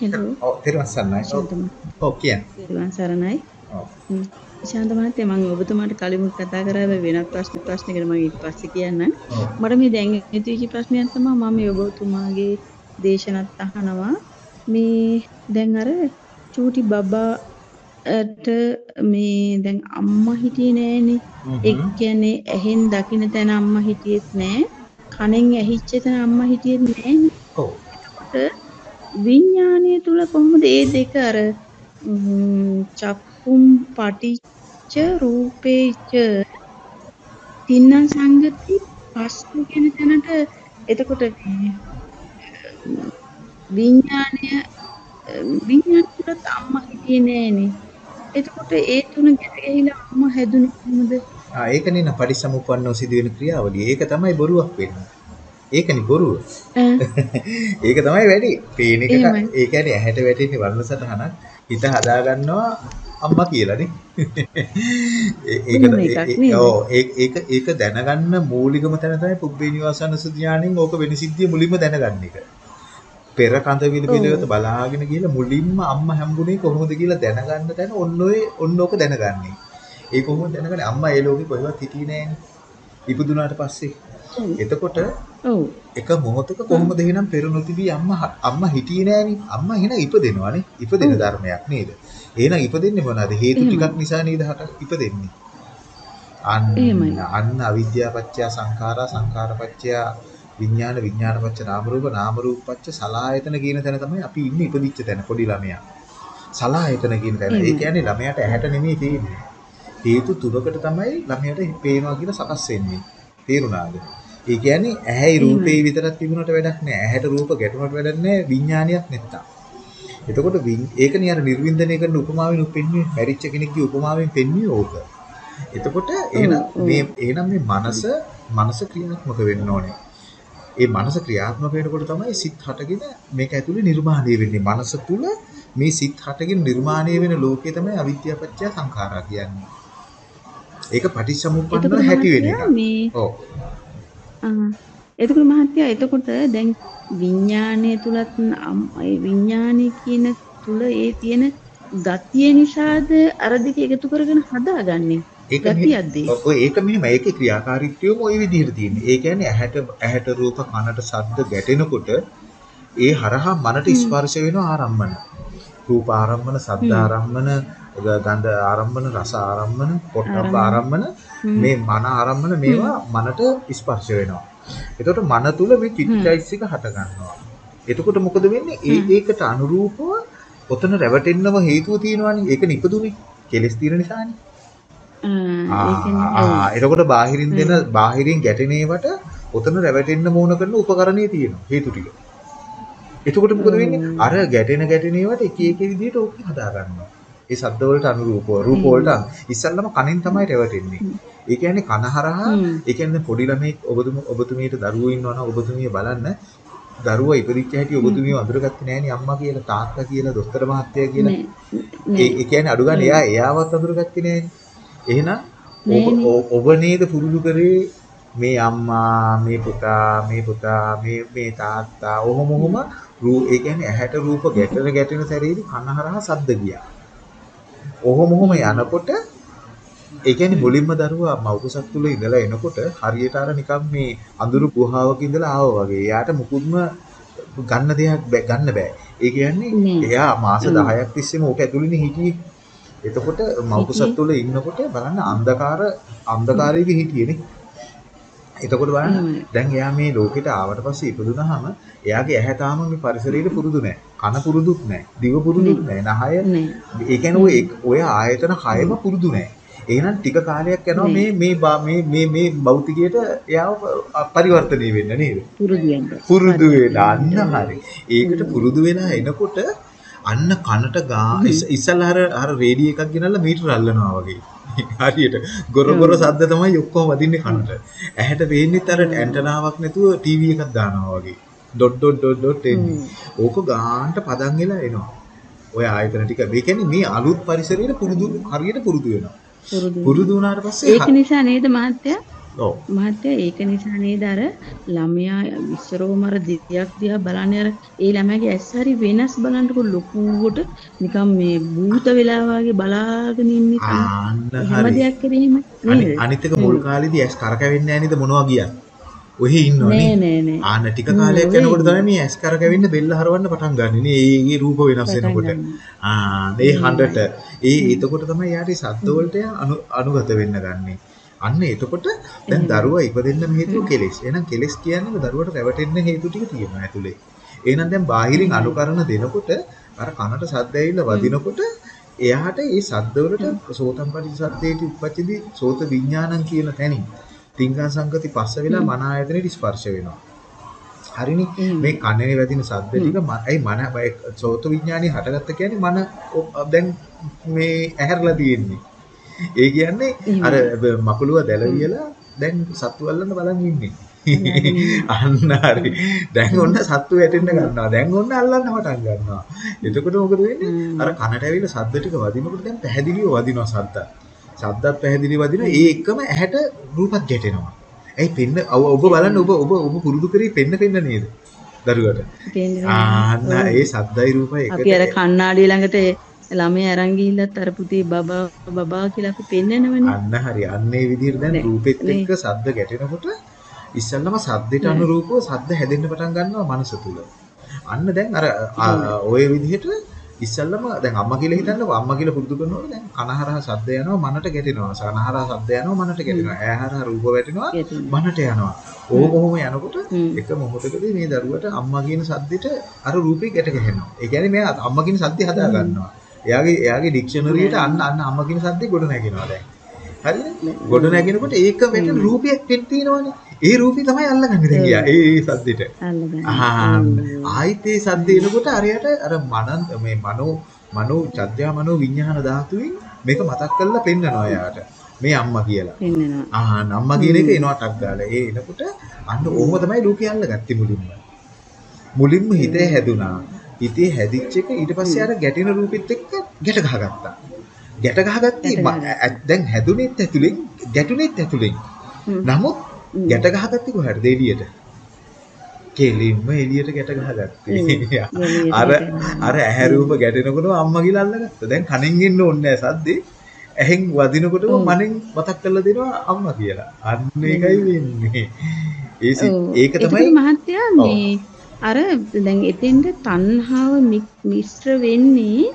Hello ඔව් තෙරුවන් සරණයි. ඔව් කියන්න. මහත්මයා සරණයි. ඔව්. ශාන්ත මහත්තයා මම ඔබතුමාට කලිමුත් කතා කරා වෙනත් ප්‍රශ්න ප්‍රශ්නයකට මම ඊට පස්සේ කියන්නම්. මට මේ දැන් ඉතිවිච්ච ප්‍රශ්නයක් තමයි මම මේ ඔබතුමාගේ දේශනත් අහනවා. මේ දැන් අර චූටි බබාට මේ දැන් අම්මා හිටියේ නෑනේ. ඒ. කියන්නේ ඇහෙන් දකින්න තැන අම්මා හිටියෙත් නෑ. කනෙන් ඇහිච්ච තැන අම්මා හිටියෙත් නෑනේ. ඔව්. එතකොට විඥානය තුල කොහොමද ඒ දෙක අර ම්ම්, චක්කුම් පටිච්ච රූපේච තින්න සංගති පස්සු කියන තැනට එතකොට මේ විඥානය විඥාන තුලත් අම්මා හිටියේ නෑනේ. එතකොට ඒ තුන ගැට ගැහිලා අම්මා හැදුනේ කොහොමද? ආ ඒකනේ න පරිසමුප්පන්නව සිදුවෙන ක්‍රියාවලිය. ඒක තමයි බොරුවක් වෙන්නේ. ඒකනේ බොරුව. ඒක තමයි වැඩි. පේන එකට. ඒ කියන්නේ ඇහැට වැටෙන්නේ වර්ණ සටහනක් හිත හදා ගන්නවා අම්මා කියලානේ. ඒක? ඔව් ඒක ඒක දැනගන්න මූලිකම තැන තමයි පුබ්බේ නිවාසන සුඥාණයෙන් ඕක වෙන සිද්ධිය මුලින්ම දැනගන්න එක. පෙර කඳ විල පිළිවෙත බලාගෙන ගිහලා මුලින්ම අම්මා හැම්බුනේ කොහොමද කියලා දැනගන්න තැන ඔන්න ඔය ඔන්න ඕක දැනගන්නේ. ඒ කොහොමද දැනගන්නේ අම්මා ඒ ලෝකේ කොහෙවත් හිටියේ නෑනේ. ඉපදුනාට පස්සේ. එතකොට ඔව්. එක මොහොතක කොහොමද එහෙනම් පෙර නොතිබී අම්මා අම්මා හිටියේ නෑනේ. අම්මා එහෙනම් ඉපදෙනවානේ. ඉපදෙන ධර්මයක් නේද? එහෙනම් ඉපදෙන්නේ මොනවාද? හේතු. ටිකක් නිසා නේද ඉපදෙන්නේ. අන්න. අන්න අවිද්‍යාව පත්‍ය සංඛාරා සංඛාර පත්‍ය විඥාන විඥාන පත්‍ය නාම රූප නාම රූප පත්‍ය සලආයතන කියන තැන තමයි අපි ඉන්නේ ඉපදිච්ච තැන පොඩි ළමයා. සලආයතන කියන තැන. ඒ. කියන්නේ ළමයාට ඇහැට නෙමෙයි තියෙන්නේ. හේතු තුනකට තමයි ළමයාට පේනවා කියලා සකස් වෙන්නේ. තේරුණාද? ඒ කියන්නේ ඇහැයි රූපේ විතරක් තිබුණට වැඩක් නෑ. ඇහැට රූප ගැටුණට වැඩක් නෑ විඥානියක් නැත්තම්. එතකොට ඒකනේ අර නිර්වින්දනය කරන උපමාවෙන් පෙන්වන්නේ මැරිච්ච කෙනෙක්ගේ උපමාවෙන් පෙන්වන්නේ ඕක. එතකොට එහෙනම්. මේ එහෙනම් මේ මනස මනස ක්‍රියාත්මක වෙන්න ඕනේ. ඒ මනස ක්‍රියාත්මක වෙනකොට තමයි සිත් හටගෙන මේක ඇතුලේ නිර්මාණය වෙන්නේ. මනස තුල මේ සිත් හටගෙන නිර්මාණය වෙන ලෝකය තමයි අවිද්‍යාව පත්‍ය සංඛාරා කියන්නේ. ඒක පටිච්චසමුප්පන්න හැටි වෙන එක. ඔව්. එතකොට මහත්තයා එතකොට දැන් විඥානය තුලත් විඥානය කියන තුල ඒ තියෙන ගතිය නිසාද අර දෙක එකතු කරගෙන හදාගන්නේ ඒක මෙහෙම ඒකේ ක්‍රියාකාරීත්වයම ওই විදිහට තියෙන්නේ. ඒ කියන්නේ ඇහැට ඇහැට රූප කනට ශබ්ද ගැටෙනකොට ඒ හරහා මනට ස්පර්ශ වෙන ආරම්මන. රූප ආරම්මන, ශබ්ද ආරම්මන, ගන්ධ ආරම්මන, රස ආරම්මන, පොට්ටබ්බ ආරම්මන. මේ මන ආරම්මන මේවා මනට ස්පර්ශ වෙනවා. එතකොට මන තුල මේ චිත්තචෛතසික හට ගන්නවා. එතකොට මොකද වෙන්නේ? ඒ ඒකට අනුරූපව ඔතන රැවටෙන්නම හේතුව තියෙනවානේ. ඒක නිපදුනේ. කෙලස් තියෙන නිසානේ. ආ එතකොට බාහිරින් දෙන බාහිරින් ගැටෙන ඒවට ඔතන රැවටෙන්න ඕන කරන උපකරණේ තියෙනවා හේතු ටික. එතකොට මොකද වෙන්නේ? අර ගැටෙන ගැටෙන ඒවට එක එක විදිහට ඕක හදා ගන්නවා. ඒ ශබ්ද වලට අනුරූපව රූප වලට ඉස්සල්ලාම කනෙන් තමයි රැවටෙන්නේ. ඒ කියන්නේ කන හරහා. ඒ කියන්නේ පොඩි ළමෙක් ඔබතුම ඔබතුමියට දරුවෝ ඉන්නවනම් ඔබතුමිය බලන්න දරුවා ඉපදිච්ච හැටි ඔබතුමිය අඳුරගත්තේ නෑනේ අම්මා කියලා තාත්තා කියලා දොස්තර මහත්තයා කියලා. ඒ කියන්නේ අඩු ගන්න එයා එයාවත් අඳුරගත්තේ නෑනේ. එහෙනම් ඔබ නේද පුරුදු කරේ මේ අම්මා මේ පුතා මේ පුතා මේ මේ තාත්තා ඔහොම ඔහොම රූ ඒ කියන්නේ ඇහැට රූප ගැටෙන ගැටෙන සැරේදී කන හරහා ශබ්ද ගියා. ඔහොම ඔහොම යනකොට ඒ කියන්නේ මුලින්ම දරුවා මව්කුසක් තුල ඉඳලා එනකොට හරියට අර නිකන් මේ අඳුරු ගුහාවක ඉඳලා ආවා වගේ. එයාට මුකුත්ම ගන්න දෙයක් ගන්න බෑ. ඒ කියන්නේ. එයා මාස 10ක් තිස්සේම ඕක ඇතුළේනේ හිටියේ. එතකොට මව්කුසක් තුල ඉන්නකොට බලන්න අන්ධකාර අන්ධකාරයේ හිටියේනේ. එතකොට බලන්න. දැන් එයා මේ ලෝකෙට ආවට පස්සේ ඉපදුනහම එයාගේ ඇහැ තාම මේ පරිසරයට පුරුදු නැහැ. කන පුරුදුත් නැහැ. දිව පුරුදුත් නැහැ. නහය ඒ කියන්නේ ඔය ආයතන හයම පුරුදු නැහැ. එහෙනම් ටික කාලයක් යනවා මේ මේ මේ මේ මේ භෞතිකයට එයාව පරිවර්තනය වෙන්න නේද? පුරුදු වෙන්න පුරුදු වෙලා අන්න හරි. ඒකට පුරුදු වෙලා එනකොට අන්න කනට ගා ඉස්- ඉස්සල්ලා අර අර රේඩියෝ එකක් ගෙනල්ලා මීටර අල්ලනවා වගේ. හරියට ගොර ගොර සද්ද තමයි ඔක්කොම වදින්නේ කනට. ඇහැට පේන්නේත් අර ඇන්ටනාවක් නැතුව ටීවී එකක් දානවා වගේ. ඩොට් ඩොට් ඩොට් ඩොට් එන්නේ. ඕක ගාන්ට පදන් වෙලා එනවා. ඔය ආයතන ටික. මේ කියන්නේ මේ අලුත් පරිසරයට පුරුදු හරියට පුරුදු වෙනවා. පුරුදු පුරුදු වුණාට පස්සේ ඒක නිසා නේද මහත්තයා ඔව්. මහත්තයා ඒක නිසා නේද අර ළමයා ඉස්සරෝම අර දෙයක් දිහා බලන්නේ අර ඒ ළමයාගේ ඇස් හරි වෙනස් බලන්නකො ලොකුවට නිකන් මේ භූත වෙලා වගේ බලාගෙන ඉන්නේ තමයි. එහෙම හරි. දෙයක් අනි- නේද? අනිත් එක මුල් කාලේදී ඇස් කරකැවෙන්නේ නැහැ නේද මොනවා ගියත්. ඔහෙ ඉන්නවනේ. නෑ නෑ නෑ. ආන්න ටික හ්ම්, කාලයක් යනකොට තමයි මේ ඇස් කරකැවෙන්න බෙල්ල හරවන්න පටන් ගන්න. නේ ඒගේ රූප වෙනස් වෙනකොට. ආ මේ හ්ම්. හඬට ඒ එතකොට තමයි යාට ශබ්ද වලට අනු අනුගත වෙන්න ගන්නෙ. අන්න එතකොට දැන්. දරුවා ඉපදෙන්න හේතුව. කෙලෙස්. එහෙනම් කෙලෙස් කියන්නේ දරුවට රැවටෙන්න හේතු ටික තියෙනවා ඇතුලේ. එහෙනම් දැන් බාහිරින්. අනුකරණ දෙනකොට අර කනට ශබ්ද ඇවිල්ලා. වදිනකොට එයාට ඒ ශබ්ද වලට හ්ම්. සෝතම් පටිසද්දේටි උප්පච්චිදී සෝත විඥානං කියන තැනින් තිංගා සංගති පස්ස වෙලා. මන ආයතනෙට ස්පර්ශ වෙනවා. හරිනේ. මේ කනේ වැදින හ්ම්. ටික ම- ඇයි මන සෝත විඥානේ හටගත්ත කියන්නේ මන දැන් මේ ඇහැරලා තියෙන්නේ. ඒ කියන්නේ අර මකුලුව. දැලවියලා දැන් සත්තු අල්ලන්න බලන් ඉන්නේ. අන්න හරි. දැන් ඔන්න සත්තු වැටෙන්න ගන්නවා. දැන් ඔන්න අල්ලන්න පටන් ගන්නවා. එතකොට මොකද වෙන්නේ? අර කනට ඇවිල්ලා ශබ්ද ටික වදිනකොට දැන් පැහැදිලිව වදිනවා ශබ්ද. ශබ්දත් පැහැදිලිව වදිනවා. ඒ හ්ම්. එක්කම ඇහැට රූපත් ගැටෙනවා. ඇයි පෙන්න ඔබ බලන්න ඔබ ඔබ ඔබ පුරුදු කරේ පෙන්න පෙන්න නේද? දරුවට. ආන්න. ඒ ශබ්දයි රූපයි අපි අර එකට කණ්ණාඩිය ළඟට ළමයා අරන් ගිහිල්ලත් අර පුතේ බබා බබා කියලා අපි පෙන්නනවනේ. අන්න හරි. අන්න ඒ විදිහට දැන් රූපෙත්. එක්ක ශබ්ද ගැටෙනකොට ඉස්සල්ලාම ශබ්දයට නේ. අනුරූපව ශබ්ද හැදෙන්න පටන් ගන්නවා මනස තුල. අන්න දැන් අර. ඔය විදිහට ඉස්සල්ලාම දැන් අම්මා කියලා හිතන්නකො අම්මා කියලා පුරුදු කරනකොට දැන් කනහරහා ශබ්ද යනවා මනට ගැටෙනවා. සනහරහා ශබ්ද යනවා මනට. ගැටෙනවා. ඇහැරහා රූප වැටෙනවා. මනට යනවා. හ්ම්. ඕක කොහොම යනකොට. එක මොහොතකදී මේ දරුවට අම්මා කියන සද්දෙට අර රූපේ ගැට ගැහෙනවා. ඒ කියන්නේ මෙයා අම්මා කියන සද්දේ හදා. ගන්නවා. එයාගේ එයාගේ ඩික්ෂනරියට. අන්න අන්න අම්මා කියන සද්දේ ගොඩ නැගෙනවා දැන්. හරිද? නෑ. ගොඩ නැගෙනකොට ඒක හ්ම්. රූපයක් පෙන් තියෙනවනේ. ඒ රූපේ තමයි අල්ලගන්නේ දැන් ගියා. ඒ ඒ සද්දෙට. අල්ලගන්න. ආයිත් ඒ සද්ද එනකොට අරයට අර මනන් මේ මනෝ මනෝ චද්දා මනෝ විඥාන ධාතුවෙන් මේක මතක් කරලා පෙන්නනවා එයාට. මේ අම්මා කියලා. පෙන්නනවා. ආහන් අම්මා කියන එක. එනවා ටක් ගාලා. ඒ එනකොට අන්න ඕම තමයි ලෝකේ අල්ලගත්තේ මුලින්ම. මුලින්ම හිතේ. හැදුනා. හිතේ හැදිච්ච එක ඊට පස්සේ. අර ගැටෙන රූපෙත් එක්ක ගැට ගහගත්තා. ගැට ගහගත්තේ දැන් හැදුනෙත් ඇතුලෙන් ගැටුනෙත් ඇතුලෙන්. නමුත්. ගැට ගහගත්තේ කොහටද එළියට? කෙලින්ම එළියට ගැට ගහගත්තේ. අර. අර ඇහැ. රූප ගැටෙනකොටම අම්මා කියලා අල්ලගත්තා. දැන් කනෙන් එන්න ඕනේ නැහැ සද්දේ. ඇහෙන් වදිනකොටම. මනෙන් මතක් කරලා දෙනවා අම්මා කියලා. අන්න ඒකයි. වෙන්නේ. ඒක තමයි මහත්තයා. මේ අර දැන් එතෙන්ද තණ්හාව මිශ්‍ර වෙන්නේ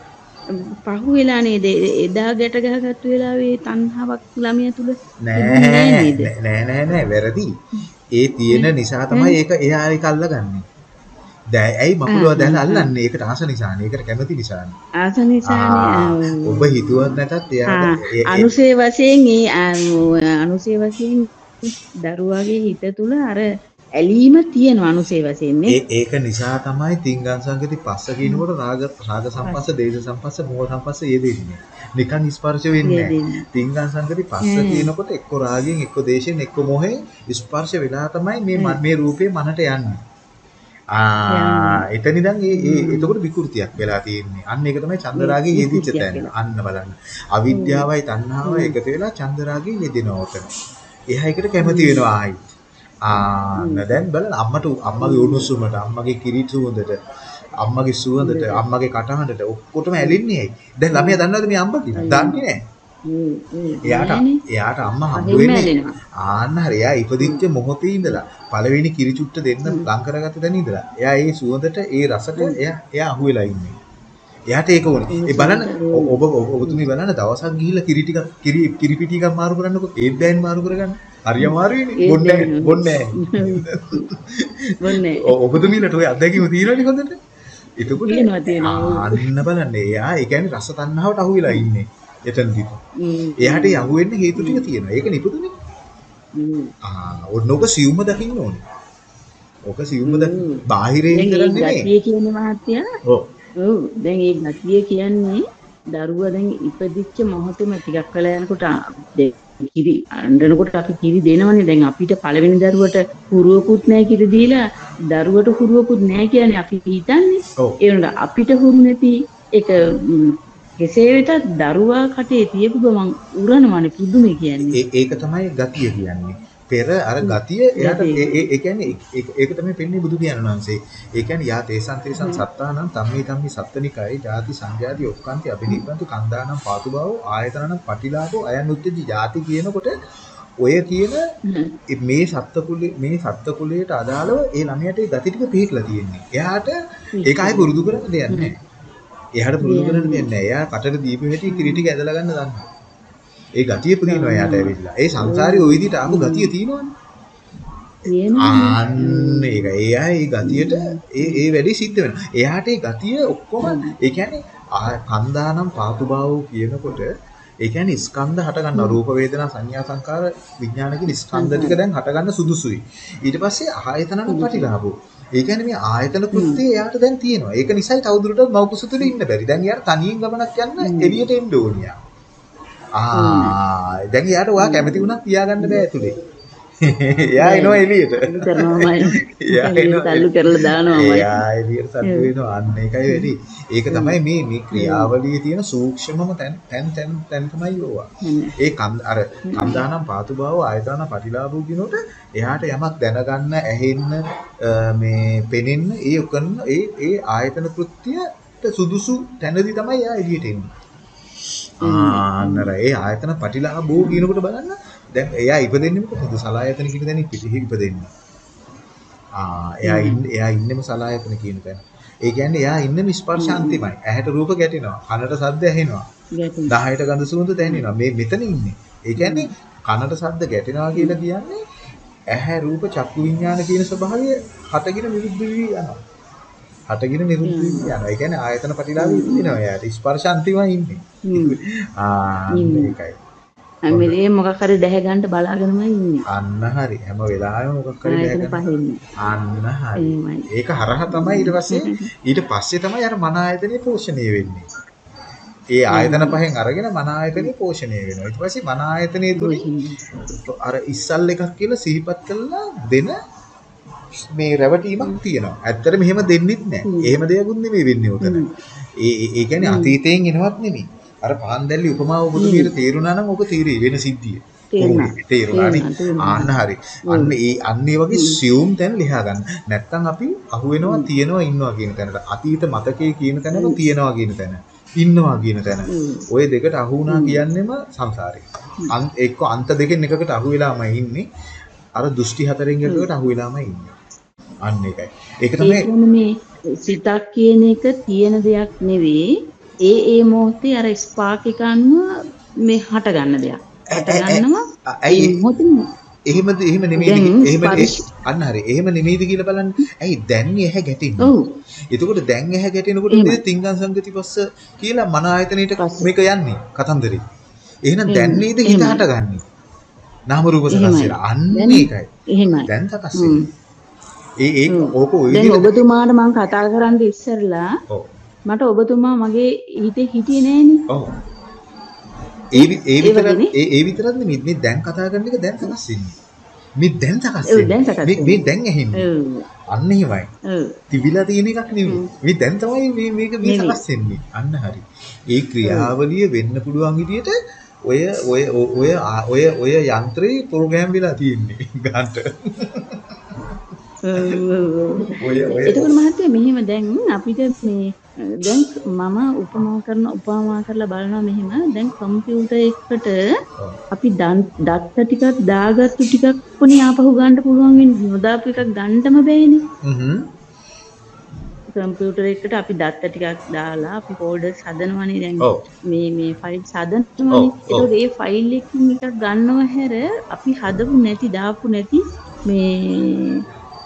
පහු වෙලා නේද එදා ගැට ගහගත්තු වෙලාවේ තණ්හාවක් ළමයා තුල නෑ නෑ? නෑ නෑ වැරදි. ඒ තියෙන නිසා තමයි ඒක එයා ඒක අල්ලගන්නේ. දැන් ඇයි මකුලව දැන් අල්ලන්නේ? ඒකට ආස නිසානේ. ඒකට කැමති නිසානේ. ආස නිසානේ ඔබ හිතුවත් නැතත් එයාට අනුසේ වශයෙන් ඒ අනුසේ වශයෙන් දරුවාගේ හිත තුල අර ඇලීම තියෙනවා අනුසේ වශයෙන්. ඒ- ඒක නිසා තමයි තිංගං සංගති පස්ස. කියනකොට රාග රාග පස් සම්පස්ස, දේශ සම්පස්ස, මොහ සම්පස්ස යෙදෙන්නේ. නිකන් ස්පර්ශ වෙන්නේ නැහැ. තිංගං සංගති පස්ස කියනකොට එක්ක රාගයෙන්, එක්ක දේශයෙන්, එක්ක මොහෙන් ස්පර්ශ වෙලා තමයි මේ මේ රූපේ මනට යන්නේ. ආ එතන ඉඳන් ඒ ඒ. එතකොට විකෘතියක් වෙලා තියෙන්නේ. අන්න ඒක තමයි චන්දරාගයේ යෙදිච්ච තැන. අන්න බලන්න. අවිද්‍යාවයි තණ්හාවයි. එකතු වෙලා චන්දරාගයේ යෙදෙනවා ඔතන. එහා එකට කැමති. වෙනවා ආයි. ආන්න. දැන් බලන්න අම්මට අම්මගේ උණුසුමට, අම්මගේ කිරි සුවඳට, අම්මගේ සුවඳට. අම්මගේ කටහඬට ඔක්කොටම ඇලෙන්නේ ඇයි? දැන් ළමයා දන්නවද මේ අම්මා කියලා? දන්නේ නැහැ. එයාට. එයාට අම්මා හම්බ වෙන්නේ. ආන්න හරි. එයා ඉපදිච්ච. මොහොතේ ඉඳලා පළවෙනි කිරි චුට්ට දෙන්න. ලං කරගත්ත තැන ඉඳලා එයා ඒ සුවඳට, ඒ රසට. එයා එයා අහුවෙලා ඉන්නේ. එයාට ඒක ඕනේ. ඒ බලන්න ඔබ ඔබ- ඔබතුමී බලන්න දවසක් ගිහිල්ලා කිරි ටිකක් කිරි කිරි පිටි එකක් මාරු කරන්නකො ඒත් දැන් මාරු කරගන්න. හරි අමාරුයිනේ. බොන්නේ. බොන්නේ බොන්නේ. ඔබතුමීලට ඔය අත්දැකීම තියෙනවනේ හොඳට. එතකොට තියෙනවා තියෙනවා. ආන්න බලන්න එයා ඒ කියන්නේ රස තණ්හාවට අහු වෙලා ඉන්නේ. එතනදී. එයාට යහු වෙන්න හේතු ටික. තියෙනවා. ඒක නිපුදුනේ. ආ ඔන්න ඔක සියුම්ම දකින්න ඕනේ. ඔක සියුම්ම දකින්න. හ්ම්. බාහිරේ දැන් විතරක් ඒ නෙමෙයි. ගතිය කියන්නේ මහත්තයා ඔව්. ඔව් දැන් ඒ ගතිය කියන්නේ දරුවා දැන් ඉපදිච්ච මොහොතේම ටිකක් වෙලා යනකොට කිරි අඬනකොට අපි කිරි දෙනවනේ දැන් අපිට පළවෙනි දරුවට හුරුවකුත් නැහැ කිරි දීලා දරුවට හුරුවකුත් නැහැ කියන්නේ අපි හිතන්නේ. ඒ වුණාට අපිට හුරු නැති ම්, කෙසේ වෙතත් දරුවා කටේ තියපු ගමන් උරනවනේ පුදුමේ කියන්නේ ඒක තමයි ගතිය කියන්නේ. පෙර අර ගතිය එයාට ඒ කියන්නේ ඒක තමයි පෙන්වන්නේ බුදු පියාණන් වහන්සේ. ඒ කියන්නේ යා තේසං තේසං සත්තානම් තම්මේ තම්මේ සත්තනිකයි ජාති සංජාති ඔක්කාන්ති අබිනිබ්බන්තු කන්දානම් පාතු බව ආයතනනම් පටිලාභෝ අයන් උච්චති ජාති කියනකොට ඔය කියන මේ සත්ත්ව කුලේ මේ සත්ත්ව කුලයට අදාළව ඒ ළමයාට ඒ ගති ටික පිළිట్లా තියෙන්නේ. එයාට ඒක ආයෙ පුරුදු කරන්න දෙයක් නැහැ. එයාට පුරුදු කරන්න දෙයක් නැහැ. එයා කටට දීපු හැටි කිරි ටික ඇදලා ගන්න දන්නවා. ඒ ගතිය පුදිනවා එයාට ඇවිල්ලා. ඒ සංසාරේ ওই විදිහට ආපු ගතිය තියෙනවනේ. අන්න ඒක. එයා ඒ ගතියට ඒ ඒ වැඩේ සිද්ධ වෙනවා. එයාට ඒ ගතිය ඔක්කොම ඒ කියන්නේ කන්දානම් පාතු භාවෝ කියනකොට ඒ කියන්නේ ස්කන්ධ හට ගන්නවා රූප වේදනා සංඥා සංකාර විඥාන කියන ස්කන්ධ ටික දැන් හට ගන්න සුදුසුයි. ඊට පස්සේ ආයතනන ප්‍රතිලාභෝ. ඒ කියන්නේ මේ ආයතන කෘත්‍යය එයාට දැන් තියෙනවා. ඒක නිසායි තවදුරටත් මව්කුස තුල ඉන්න බැරි. දැන් එයාට තනියෙන් ගමනක් යන්න එළියට එන්න ඕනියා ආ දැන් එයාට ඔයා කැමති වුණත් තියාගන්න බෑ ඇතුලේ එයා එනවා එළියට. එයා තල්ලු කරලා දානවා. එයා එළියට සතු වෙනවා. අන්න ඒකයි වෙලි. ඒක තමයි මේ මේ ක්‍රියාවලියේ තියෙන සූක්ෂමම තැන් තැන් තැන් තැන් තමයි ඕවා. ඒ අර කන්දානම් පාතු බව ආයතන පටිලාභු කියනකොට එයාට යමක් දැනගන්න ඇහෙන්න මේ පෙනෙන්න ඒ උකන්න ඒ ඒ ආයතන කෘත්‍යයට සුදුසු තැනදී තමයි එයා එළියට එන්නේ. ආන්නර ඒ ආයතන පටිලාභෝ කියනකොට බලන්න දැන් එයා ඉපදෙන්නේ මොකද? සලායතන කියන තැන පිටිහි ඉපදෙන්නේ. ආ එයා එයා ඉන්නෙම සලායතන කියන තැන. ඒ කියන්නේ එයා ඉන්නෙම ස්පර්ශාන්තිමයි. ඇහැට රූප ගැටෙනවා. කනට ශබ්ද ඇහෙනවා. 10ට ගඳ සුවඳ දැනෙනවා. මේ මෙතන ඉන්නේ. ඒ කියන්නේ කනට ශබ්ද ගැටෙනවා කියලා කියන්නේ ඇහැ රූප චක්කු විඥාන කියන ස්වභාවය හටගෙන නිරුද්ධ වී යනවා. හටගෙන නිරුද්ධ වී යනවා. ඒ කියන්නේ ආයතන ප්‍රතිලාභය ඉන්නවා. එයාට ස්පර්ශාන්තිමයි ඉන්නේ. ආ මේකයි. හැම වෙලේම මොකක් හරි දැහැ ගන්න බලාගෙනමයි ඉන්නේ. අන්න හරි. හැම වෙලාවෙම මොකක් හරි දැහැ ගන්න. අන්න හරි. ඒක හරහා තමයි ඊට පස්සේ ඊට පස්සේ තමයි අර මන ආයතනෙ පෝෂණය වෙන්නේ. ඒ ආයතන පහෙන් අරගෙන මන ආයතනෙ පෝෂණය වෙනවා. ඊට පස්සේ මන ආයතනෙ තුලින් අර ඉස්සල් එකක් කියලා සිහිපත් කළා දෙන මේ රැවටීමක් තියෙනවා. ඇත්තට මෙහෙම දෙන්නෙත් නැහැ. එහෙම දෙයක්ුත් නෙමෙයි වෙන්නේ උතන. ඒ ඒ කියන්නේ අතීතයෙන් එනවත් නෙමෙයි. අර පහන් දැල්ලි උපමාව ඔබතුමියට තේරුණා නම් ඔක තීරේ වෙන සිද්ධිය. තේරුණානේ. ආන්න හරි. අන්න ඒ අන්න ඒ වගේ සියුම් තැන් ලියා ගන්න. නැත්තම් අපි අහු වෙනවා තියනවා ඉන්නවා කියන තැනට. අතීත මතකයේ කියන තැනක තියනවා කියන තැන. ඉන්නවා කියන තැන. ওই දෙකට අහු වුණා කියන්නේම සංසාරේ. එක්ක අන්ත දෙකෙන් එකකට අහු වෙලාමයි ඉන්නේ. අර දෘෂ්ටි හතරෙන් එකකට අහු වෙලාමයි ඉන්නේ. අන්න ඒකයි. ඒක තමයි මේ සිතක් කියන එක තියෙන දෙයක් නෙවෙයි ඒ ඒ මොහොතේ අර ස්පාක් එක අනුව මේ හට ගන්න දෙයක්. හට ගන්නවා. ඇයි මොහොතේ එහෙමද එහෙම නෙමෙයිද එහෙම අන්න හරි එහෙම නෙමෙයිද කියලා බලන්න. ඇයි දැන් ඇහැ ගැටෙන්නේ? ඔව්. එතකොට දැන් ඇහැ ගැටෙනකොට නේද තිංගං සංගති පස්ස කියලා මන ආයතනෙට මේක යන්නේ කතන්දරේ. එහෙනම් දැන් නේද හිත හටගන්නේ? නාම රූප සකස් වෙලා. අන්න ඒකයි. දැන් සකස් වෙන්නේ. ඒ ඒ ඕක ඔය විදිහට ඔබතුමාට මම කතා කරන්න ඉස්සරලා මට ඔබතුමා මගේ හිතේ හිටියේ නෑනේ. ඔව්. ඒ ඒ විතර ඒ ඒ විතරක් නෙමෙයි මේ දැන් කතා කරන එක දැන් සකස් වෙන්නේ. මේ දැන් සකස් වෙන්නේ. මේ මේ දැන් ඇහෙන්නේ. අන්න එහෙමයි. තිබිලා තියෙන එකක් නෙමෙයි. මේ දැන් තමයි මේ මේක මේ සකස් වෙන්නේ. අන්න හරි. ඒ ක්‍රියාවලිය වෙන්න පුළුවන් විදියට ඔය ඔය ඔය ඔය ඔය යන්ත්‍රේ ප්‍රෝග්‍රෑම් වෙලා තියෙන්නේ ගන්නට. එතකොට මහත්තයා මෙහෙම දැන් අපිට මේ දැන් මම උපමා කරන උපමා කරලා බලනවා මෙහෙම. දැන් කම්පියුටර් එකට අපි දත්ත ටිකක් දාගත්තු ටිකක් කොනේ ආපහු ගන්න පුළුවන් වෙන්නේ නොදාපු එකක් ගන්නම බෑනේ. කම්පියුටර් එකට අපි දත්ත ටිකක් දාලා අපි ෆෝල්ඩර්ස් හදනවනේ දැන්. මේ මේ ෆයිල්ස් හදනවනේ. ඒතකොට ඒ ෆයිල් එකකින් එකක් ගන්නව හැර අපි හදපු නැති දාපු නැති මේ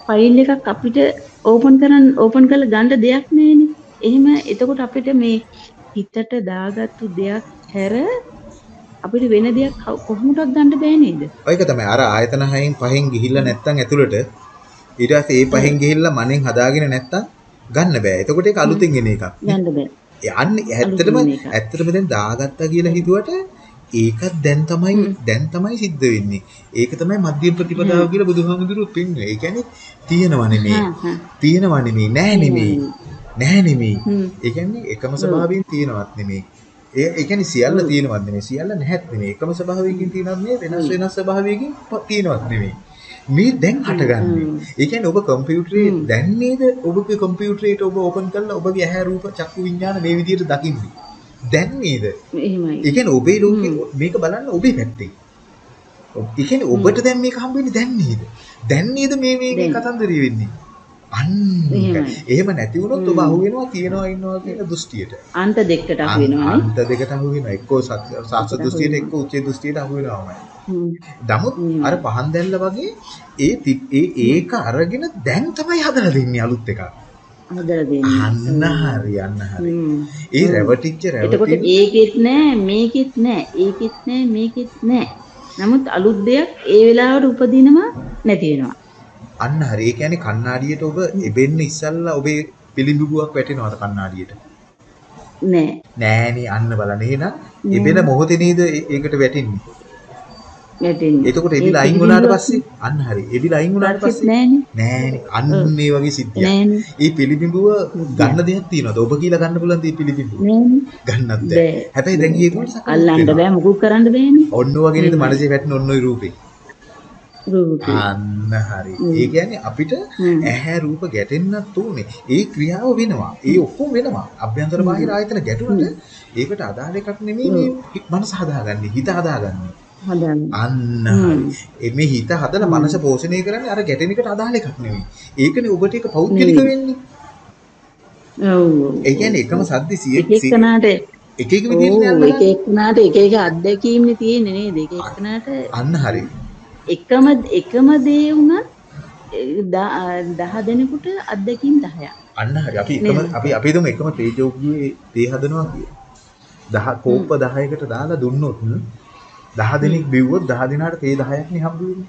ෆයිල් එකක් අපිට ඕපන් කරන්න ඕපන් කරලා ගන්න දෙයක් නැහැනේ එහෙම එතකොට අපිට මේ හිතට දාගත්තු දෙයක් හැර අපිට වෙන දෙයක් කොහොමදක් ගන්න බෑ නේද? ඒක තමයි අර ආයතන හයෙන් පහෙන් ගිහිල්ලා නැත්තම් ඇතුළට පස්සේ ඒ පහෙන් ගිහිල්ලා මනෙන් හදාගෙන නැත්තම් ගන්න බෑ. එතකොට ඒක අලුතින් එන එකක්. ගන්න බෑ. යන්නේ ඇත්තටම ඇත්තටම දැන් දාගත්තා කියලා හිතුවට ඒකත් දැන් තමයි දැන් තමයි සිද්ධ වෙන්නේ. ඒක තමයි මධ්‍යම ප්‍රතිපදාව කියලා බුදුහාමුදුරුවෝ පෙන්වන්නේ. ඒ කියන්නේ තියෙනව නෙමෙයි. තියෙනව නෙමෙයි නෑ නෙමෙයි. නැහැ නෙමෙයි. ඒ කියන්නේ එකම ස්වභාවයෙන් තියෙනවත් නෙමෙයි. ඒ ඒ කියන්නේ සියල්ල තියෙනවද නෙමෙයි සියල්ල නැහැත් නෙමෙයි එකම ස්වභාවයකින් තියෙනවද නෙමෙයි වෙනස් වෙනස් ස්වභාවයකින් තියෙනවද නෙමෙයි මේ දැන් හටගන්නේ ඒ කියන්නේ ඔබ කම්පියුටරේ දැන් නේද ඔබගේ කම්පියුටරේට ඔබ ඕපන් කරලා ඔබගේ ඇහැ රූප චක්කු විඤ්ඤාණ මේ විදිහට දකින්නේ දැන් නේද එහෙමයි. ඒ කියන්නේ ඔබේ ලෝකේ මේක බලන්න ඔබේ පැත්තේ ඒ කියන්නේ ඔබට දැන් මේක හම්බ වෙන්නේ දැන් නේද දැන් නේද මේ මේකේ. කතන්දරය වෙන්නේ අන්න. එහෙම නැති වුණොත් ඔබ අහු වෙනවා තියනවා ඉන්නවා කියන දෘෂ්ටියට අන්ත දෙකට අහු වෙනවානේ. අන්ත දෙකට අහු වෙනවා. එක්කෝ සාස්ත්‍ර දෘෂ්ටියට එක්කෝ උච්චේ දෘෂ්ටියට අහු වෙනවාමයි. නමුත්. අර පහන් දැල්ල වගේ ඒ ඒ ඒක අරගෙන දැන් තමයි හදලා දෙන්නේ අලුත් එකක්. හදලා දෙන්නේ. අන්න හරි අන්න හරි. ඒ රැවටිච්ච එතකොට රැවටින් ඒකෙත් නෑ මේකෙත් නෑ ඒකෙත් නෑ මේකෙත් නෑ. නමුත් අලුත් දෙයක් ඒ වෙලාවට උපදිනවා නැති වෙනවා. අන්න හරි. ඒ කියන්නේ කණ්ණාඩියට ඔබ එබෙන්න ඉස්සල්ලා ඔබේ පිළිඹුවක් වැටෙනවද කණ්ණාඩියට? නෑ. නෑනේ අන්න බලන්න. එහෙනම් එබෙන මොහොතේ නේද ඒකට වැටෙන්නේ. වැටෙන්නේ. එතකොට එබිලා අයින් වුණාට පස්සේ අන්න හරි. එබිලා අයින් වුණාට පස්සේ නෑනේ. නෑනේ. අන්න මේ වගේ සිද්ධියක්. ඒ පිළිබිඹුව ගන්න දෙයක් තියෙනවද? ඔබ කියලා ගන්න පුළුවන් මේ පිළිබිඹුව. නෑනේ. ගන්නත් බෑ. හැබැයි දැන් සකස් අල්ලන්න. බෑ මුකුත් කරන්න බෑනේ. ඔන්න වගේ නේද මනසේ වැටෙන ඔන්න ඔය රූපේ. රූපේ. අන්න හරි. ඒ කියන්නේ අපිට. ඇහැ රූප ගැටෙන්නත් ඕනේ. ඒ ක්‍රියාව වෙනවා. ඒ ඔක්කොම වෙනවා. අභ්‍යන්තර බාහිර ආයතන ගැටුණට ඒකට අදාළ එකක් නෙමෙයි මේ මනස හදාගන්නේ. හිත හදාගන්නේ. හදන්න. අන්න. හරි. මේ හිත හදලා මනස පෝෂණය කරන්නේ අර ගැටෙන එකට අදාළ එකක් නෙමෙයි. ඒකනේ ඔබට ඒක පෞද්ගලික. වෙන්නේ. ඔව්. ඒ කියන්නේ එකම සද්ද සිය එක එක්කනාට එක එක විදිහට යනවා. එක එක්කනාට එක එක අත්දැකීම්නේ තියෙන්නේ නේද? එක එක්කනාට අන්න හරි. එකම එකම දේ වුණත් දහ දෙනෙකුට අත්දැකීම් 10ක්. අන්න හරි. අපි එකම? අපි අපි හිතමු එකම තේජෝගියේ තේ හදනවා කියලා. දහ කෝප්ප 10කට දාලා දුන්නොත් 10 දෙනෙක් බිව්වොත් 10 දිනාට තේ 10ක් නේ හම්බ වෙන්නේ.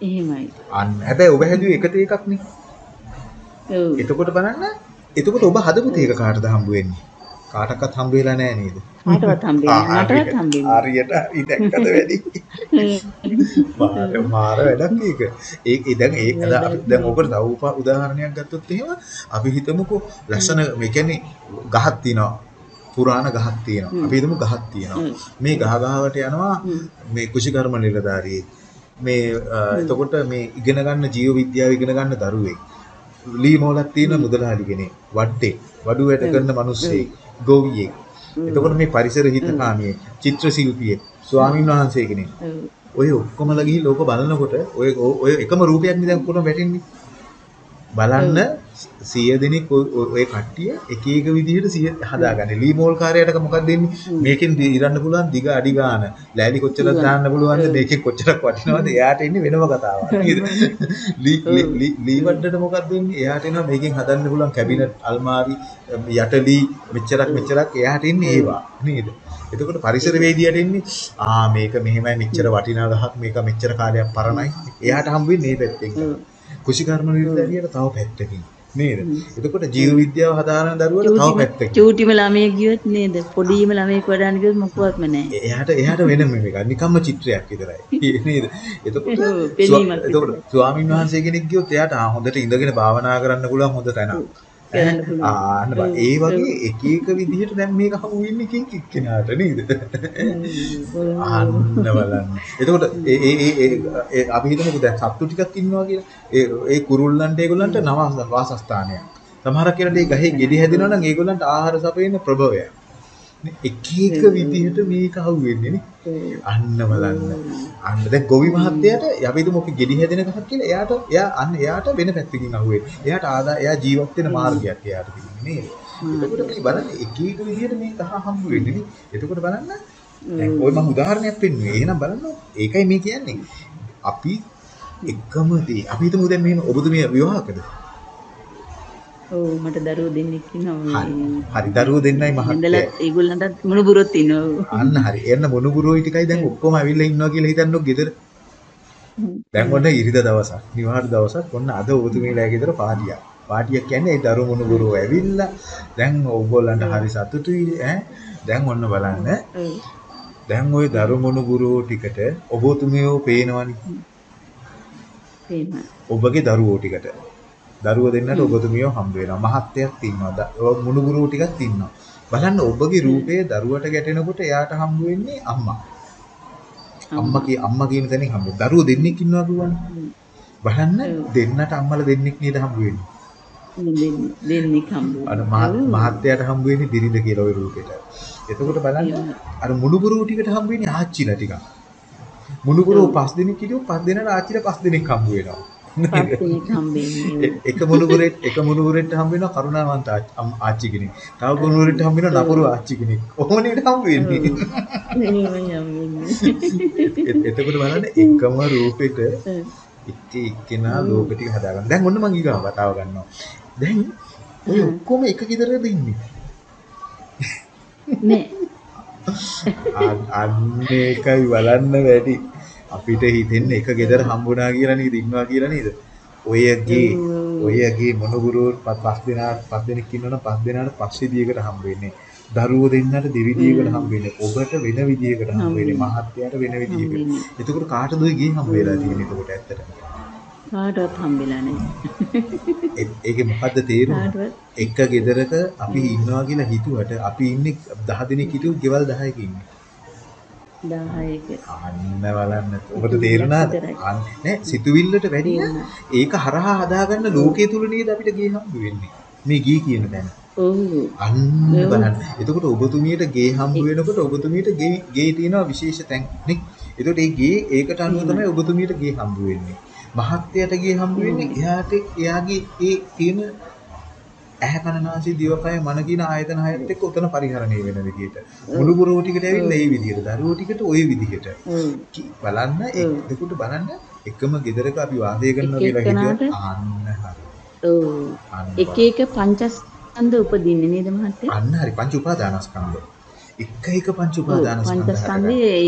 එහෙමයි. අන්න හැබැයි ඔබ හැදුවේ එක තේ එකක් නේ. ඔව්. එතකොට බලන්න එතකොට ඔබ හදපු තේ එක කාටද හම්බ වෙන්නේ? කාටවත් හම්බ වෙලා නැහැ නේද? කාටවත් හම්බෙන්නේ ආ, නැහැ. මටවත් හරියට- හම්බෙන්නේ හරියට හරි දැක්කද වැඩි? මාර මාර වැඩක් ඒක. ඒක දැන් ඒක දැන් ඔකට තව උදාහරණයක් ගත්තොත් එහෙම අපි හිතමුකෝ ලස්සන මේ කියන්නේ ගහක් තියෙනවා. පුරාණ ගහක් තියෙනවා. අපි හිතමු ගහක් තියෙනවා. මේ ගහ ගහවට යනවා. මේ කුෂිකර්ම නිලධාරියෙක්. මේ එතකොට මේ ඉගෙන ගන්න ජීව විද්‍යාව ඉගෙන ගන්න දරුවෙක්. ලී මොලක් තියෙන මුදලාලි කෙනෙක්. වඩේ. වඩු වැඩ කරන මිනිස්සෙක්. ගෝවියෙක්. එතකොට මේ පරිසර හිතකාමියෙක්, චිත්‍ර ශිල්පියෙක්, ස්වාමීන් වහන්සේ කෙනෙක්. ඔය ඔක්කොමලා ගිහින් ලෝක බලනකොට ඔය ඔය එකම රූපයක් නේ දැන් කොහොම වැටෙන්නේ. බලන්න 100 දෙනෙක් ඔය කට්ටිය එක එක විදිහට 100 හදාගන්නේ. ලී මෝල් කාර්යයට මොකක්ද දෙන්නේ? මේකෙන් ඉරන්න පුළුවන් දිග අඩි ගාන. ලෑලි කොච්චරක් දාන්න පුළුවන්ද? මේකෙන් කොච්චරක් වටිනවද? එයාට ඉන්නේ වෙනම කතාවක්. නේද? ලී ලී- වඩට මොකක්ද දෙන්නේ? එයාට එනවා මේකෙන් හදන්න පුළුවන් කැබිනට් අල්මාරි යට ලී මෙච්චරක් මෙච්චරක් එයාට ඉන්නේ ඒවා. නේද? එතකොට පරිසර වේදියට ඉන්නේ ආ මේක මෙහෙමයි මෙච්චර වටිනා ගහක් මේක මෙච්චර කාලයක් පරණයි. එයාට හම්බ වෙන්නේ මේ පැත්තෙන්. කුෂිකර්ම නිර්දේශයට තව පැත්තකින්. නේද? එතකොට ජීව විද්‍යාව හදාරන දරුවට තව පැත්තකින්. චූටිම ළමයෙක් ගියොත් නේද? පොඩිම ළමයෙක් වඩාන ගියොත් මොකවත්ම නැහැ. එයාට එයාට වෙනම එකක්. නිකම්ම චිත්‍රයක් විතරයි. නේද? එතකොට එතකොට ස්වාමීන් වහන්සේ කෙනෙක් ගියොත් එයාට හොඳට ඉඳගෙන භාවනා කරන්න පුළුවන් හොඳ තැනක්. ආන්න ඒ වගේ එක එක විදිහට දැන් මේක හමු වෙන්නේ කින් එක්කෙනාට නේද? අන්න බලන්න. එතකොට ඒ ඒ ඒ- ඒ ඒ අපි හිතමුකෝ දැන් සත්තු ටිකක් ඉන්නවා කියලා. ඒ ඒ කුරුල්ලන්ට ඒගොල්ලන්ට නවාස වාසස්ථානයක්. සමහරක් කියලා මේ ගහේ ගෙඩි හැදෙනවා නම් ඒගොල්ලන්ට ආහාර සපයන ප්‍රභවයක්. එක එක විදිහට මේක අහු වෙන්නේ නේ. අන්න බලන්න. අන්න දැන් ගොවි මහත්තයාට අපි හිතමු අපි ගෙඩි හැදෙන ගහක් කියලා එයාට එයා අන්න එයාට වෙන පැත්තකින් අහුවෙන්නේ. එයාට ආදා එයා ජීවත් වෙන මාර්ගයක් එයාට තියෙන්නේ නේද? එතකොට මේ බලන්න එක එක විදිහට මේ ගහ හම්බ වෙන්නේ නේ. එතකොට බලන්න දැන් ඔය මම උදාහරණයක් පෙන්නුවේ. එහෙනම් බලන්න ඒකයි මේ කියන්නේ. අපි එකම දේ අපි හිතමු දැන් මෙහෙම ඔබතුමිය විවාහකද? ඔව් මට දරුවෝ දෙන්නෙක් ඉන්නවා. හරි. දරුවෝ දෙන්නයි ඉඳලා මහත්තයා. ඒගොල්ලන්ටත් මුණුබුරොත් ඉන්නවා. අන්න හරි. එන්න මොනුගුරුයි ටිකයි දැන් ඔක්කොම ඇවිල්ලා ඉන්නවා කියලා හිතන්නකො ගෙදර. දැන් ඔන්න ඉරිදා දවසක්, නිවාඩු දවසක් ඔන්න අද ඔබතුමීලා ගෙදර පාටියක්. පාටියක් කියන්නේ ඒ දරු මොනුගුරුව ඇවිල්ලා දැන් ඕගොල්ලන්ට හරි සතුටුයි ඈ. දැන් ඔන්න බලන්න. දැන් ওই දරු මොනුගුරුව ටිකට ඔබතුමියෝ පේනවනේ. තේරෙනවා. ඔබගේ දරුවෝ ටිකට. දරුවෝ දෙන්නට ඔබතුමියෝ හම්බ වෙනවා. මහත්යක් ඉන්නවා. මුණුගුරුවෝ ටිකක් ඉන්නවා. බලන්න ඔබගේ රූපයේ දරුවට ගැටෙනකොට එයාට හම්බ වෙන්නේ අම්මා. අම්මා කිය අම්මා කියන තැනින් හම්බ. දරුවෝ දෙන්නෙක් ඉන්නවා කියවනේ. බලන්න දෙන්නට අම්මලා දෙන්නෙක් නේද හම්බ වෙන්නේ. දෙන්නෙක් හම්බ අර මහත්යට හම්බ වෙන්නේ බිරිඳ කියලා ওই රූපෙට. එතකොට බලන්න අර මුණුබුරු ටිකට හම්බ වෙන්නේ ආච්චිලා ටිකක්. මුණුබුරු පස් දිනක් හිටියොත් පස් දිනකට ආච්චිලා පස් දිනක් හම්බ වෙනවා. එක මුණුබුරෙත් එක මුණුබුරෙත් හම්බ වෙනවා කරුණාවන්ත ආච්චි කෙනෙක්. තව මුණුබුරෙත් හම්බ වෙනවා නපුරු ආච්චි කෙනෙක්. කොහොම නේද හම්බ වෙන්නේ? එතකොට බලන්න එකම රූපෙට එක එක්කෙනා ලෝක ටික හදාගන්න. දැන් ඔන්න මම ඊගාව කතාව ගන්නවා. දැන් ඔය ඔක්කොම එක ගෙදරද ඉන්නේ? නෑ. අන්න ඒකයි බලන්න වැඩි. අපිට හිතෙන්නේ එක ගෙදර හම්බුණා කියලා නේද ඉන්නවා කියලා නේද? ඔය ගේ ඔය ගේ මොනුගුරු පස් දෙනා පස් දෙනෙක් ඉන්නවනම් පස් දෙනාට පස් විදියකට හම්බ වෙන්නේ. දරුවෝ දෙන්නට දෙවිදියකට හම්බ වෙන්නේ. ඔබට වෙන විදියකට හම්බ වෙන්නේ. මහත්යට වෙන විදියකට. එතකොට කාටද ඔය ගේ හම්බ වෙලා තියෙන්නේ එතකොට ඇත්තටම? කාටවත් හම්බෙලා නැහැ. ඒකේ මොකද්ද තේරුම? එක ගෙදරක අපි ඉන්නවා කියලා හිතුවට අපි ඉන්නේ 10 දිනක් හිටියොත් ගෙවල් 10ක ඉන්නේ. 10ක. අන්න බලන්න. ඔබට තේරුණාද? නෑ සිතුවිල්ලට වැඩිය ඒක හරහා හදාගන්න ලෝකයේ තුල නේද අපිට ගේ හම්බ වෙන්නේ. මේ ගේ කියන. ඔව්. අන්න බලන්න. එතකොට ඔබතුමියට ගේ හම්බ වෙනකොට ඔබතුමියට ගේ ගේ තියෙනවා විශේෂ තැන් නේ. එතකොට ඒ ගේ ඒකට අනුව තමයි ඔබතුමියට ගේ හම්බ වෙන්නේ. මහත්යට ගේ හම්බ වෙන්නේ එයාට එයාගේ ඒ තියෙන ඇහැ කන නාසය දිවකය මන කියන ආයතන හයත් එක්ක උතන පරිහරණය වෙන විදිහට. මුළු පුරෝ ටිකට ඇවිල්ලා ඒ විදිහට දරුවෝ ටිකට ওই විදිහට. බලන්න එතකොට බලන්න එකම ගෙදරක අපි වාසය කරනවා කියලා හිතුවා අන්න හරි. එක එක පංචස්කන්ධ උපදින්නේ නේද මහත්තයා? අන්න හරි. පංච උපාදානස්කන්ධ. එක එක පංච උපාදානස්කන්ධ පංචස්කන්ධේ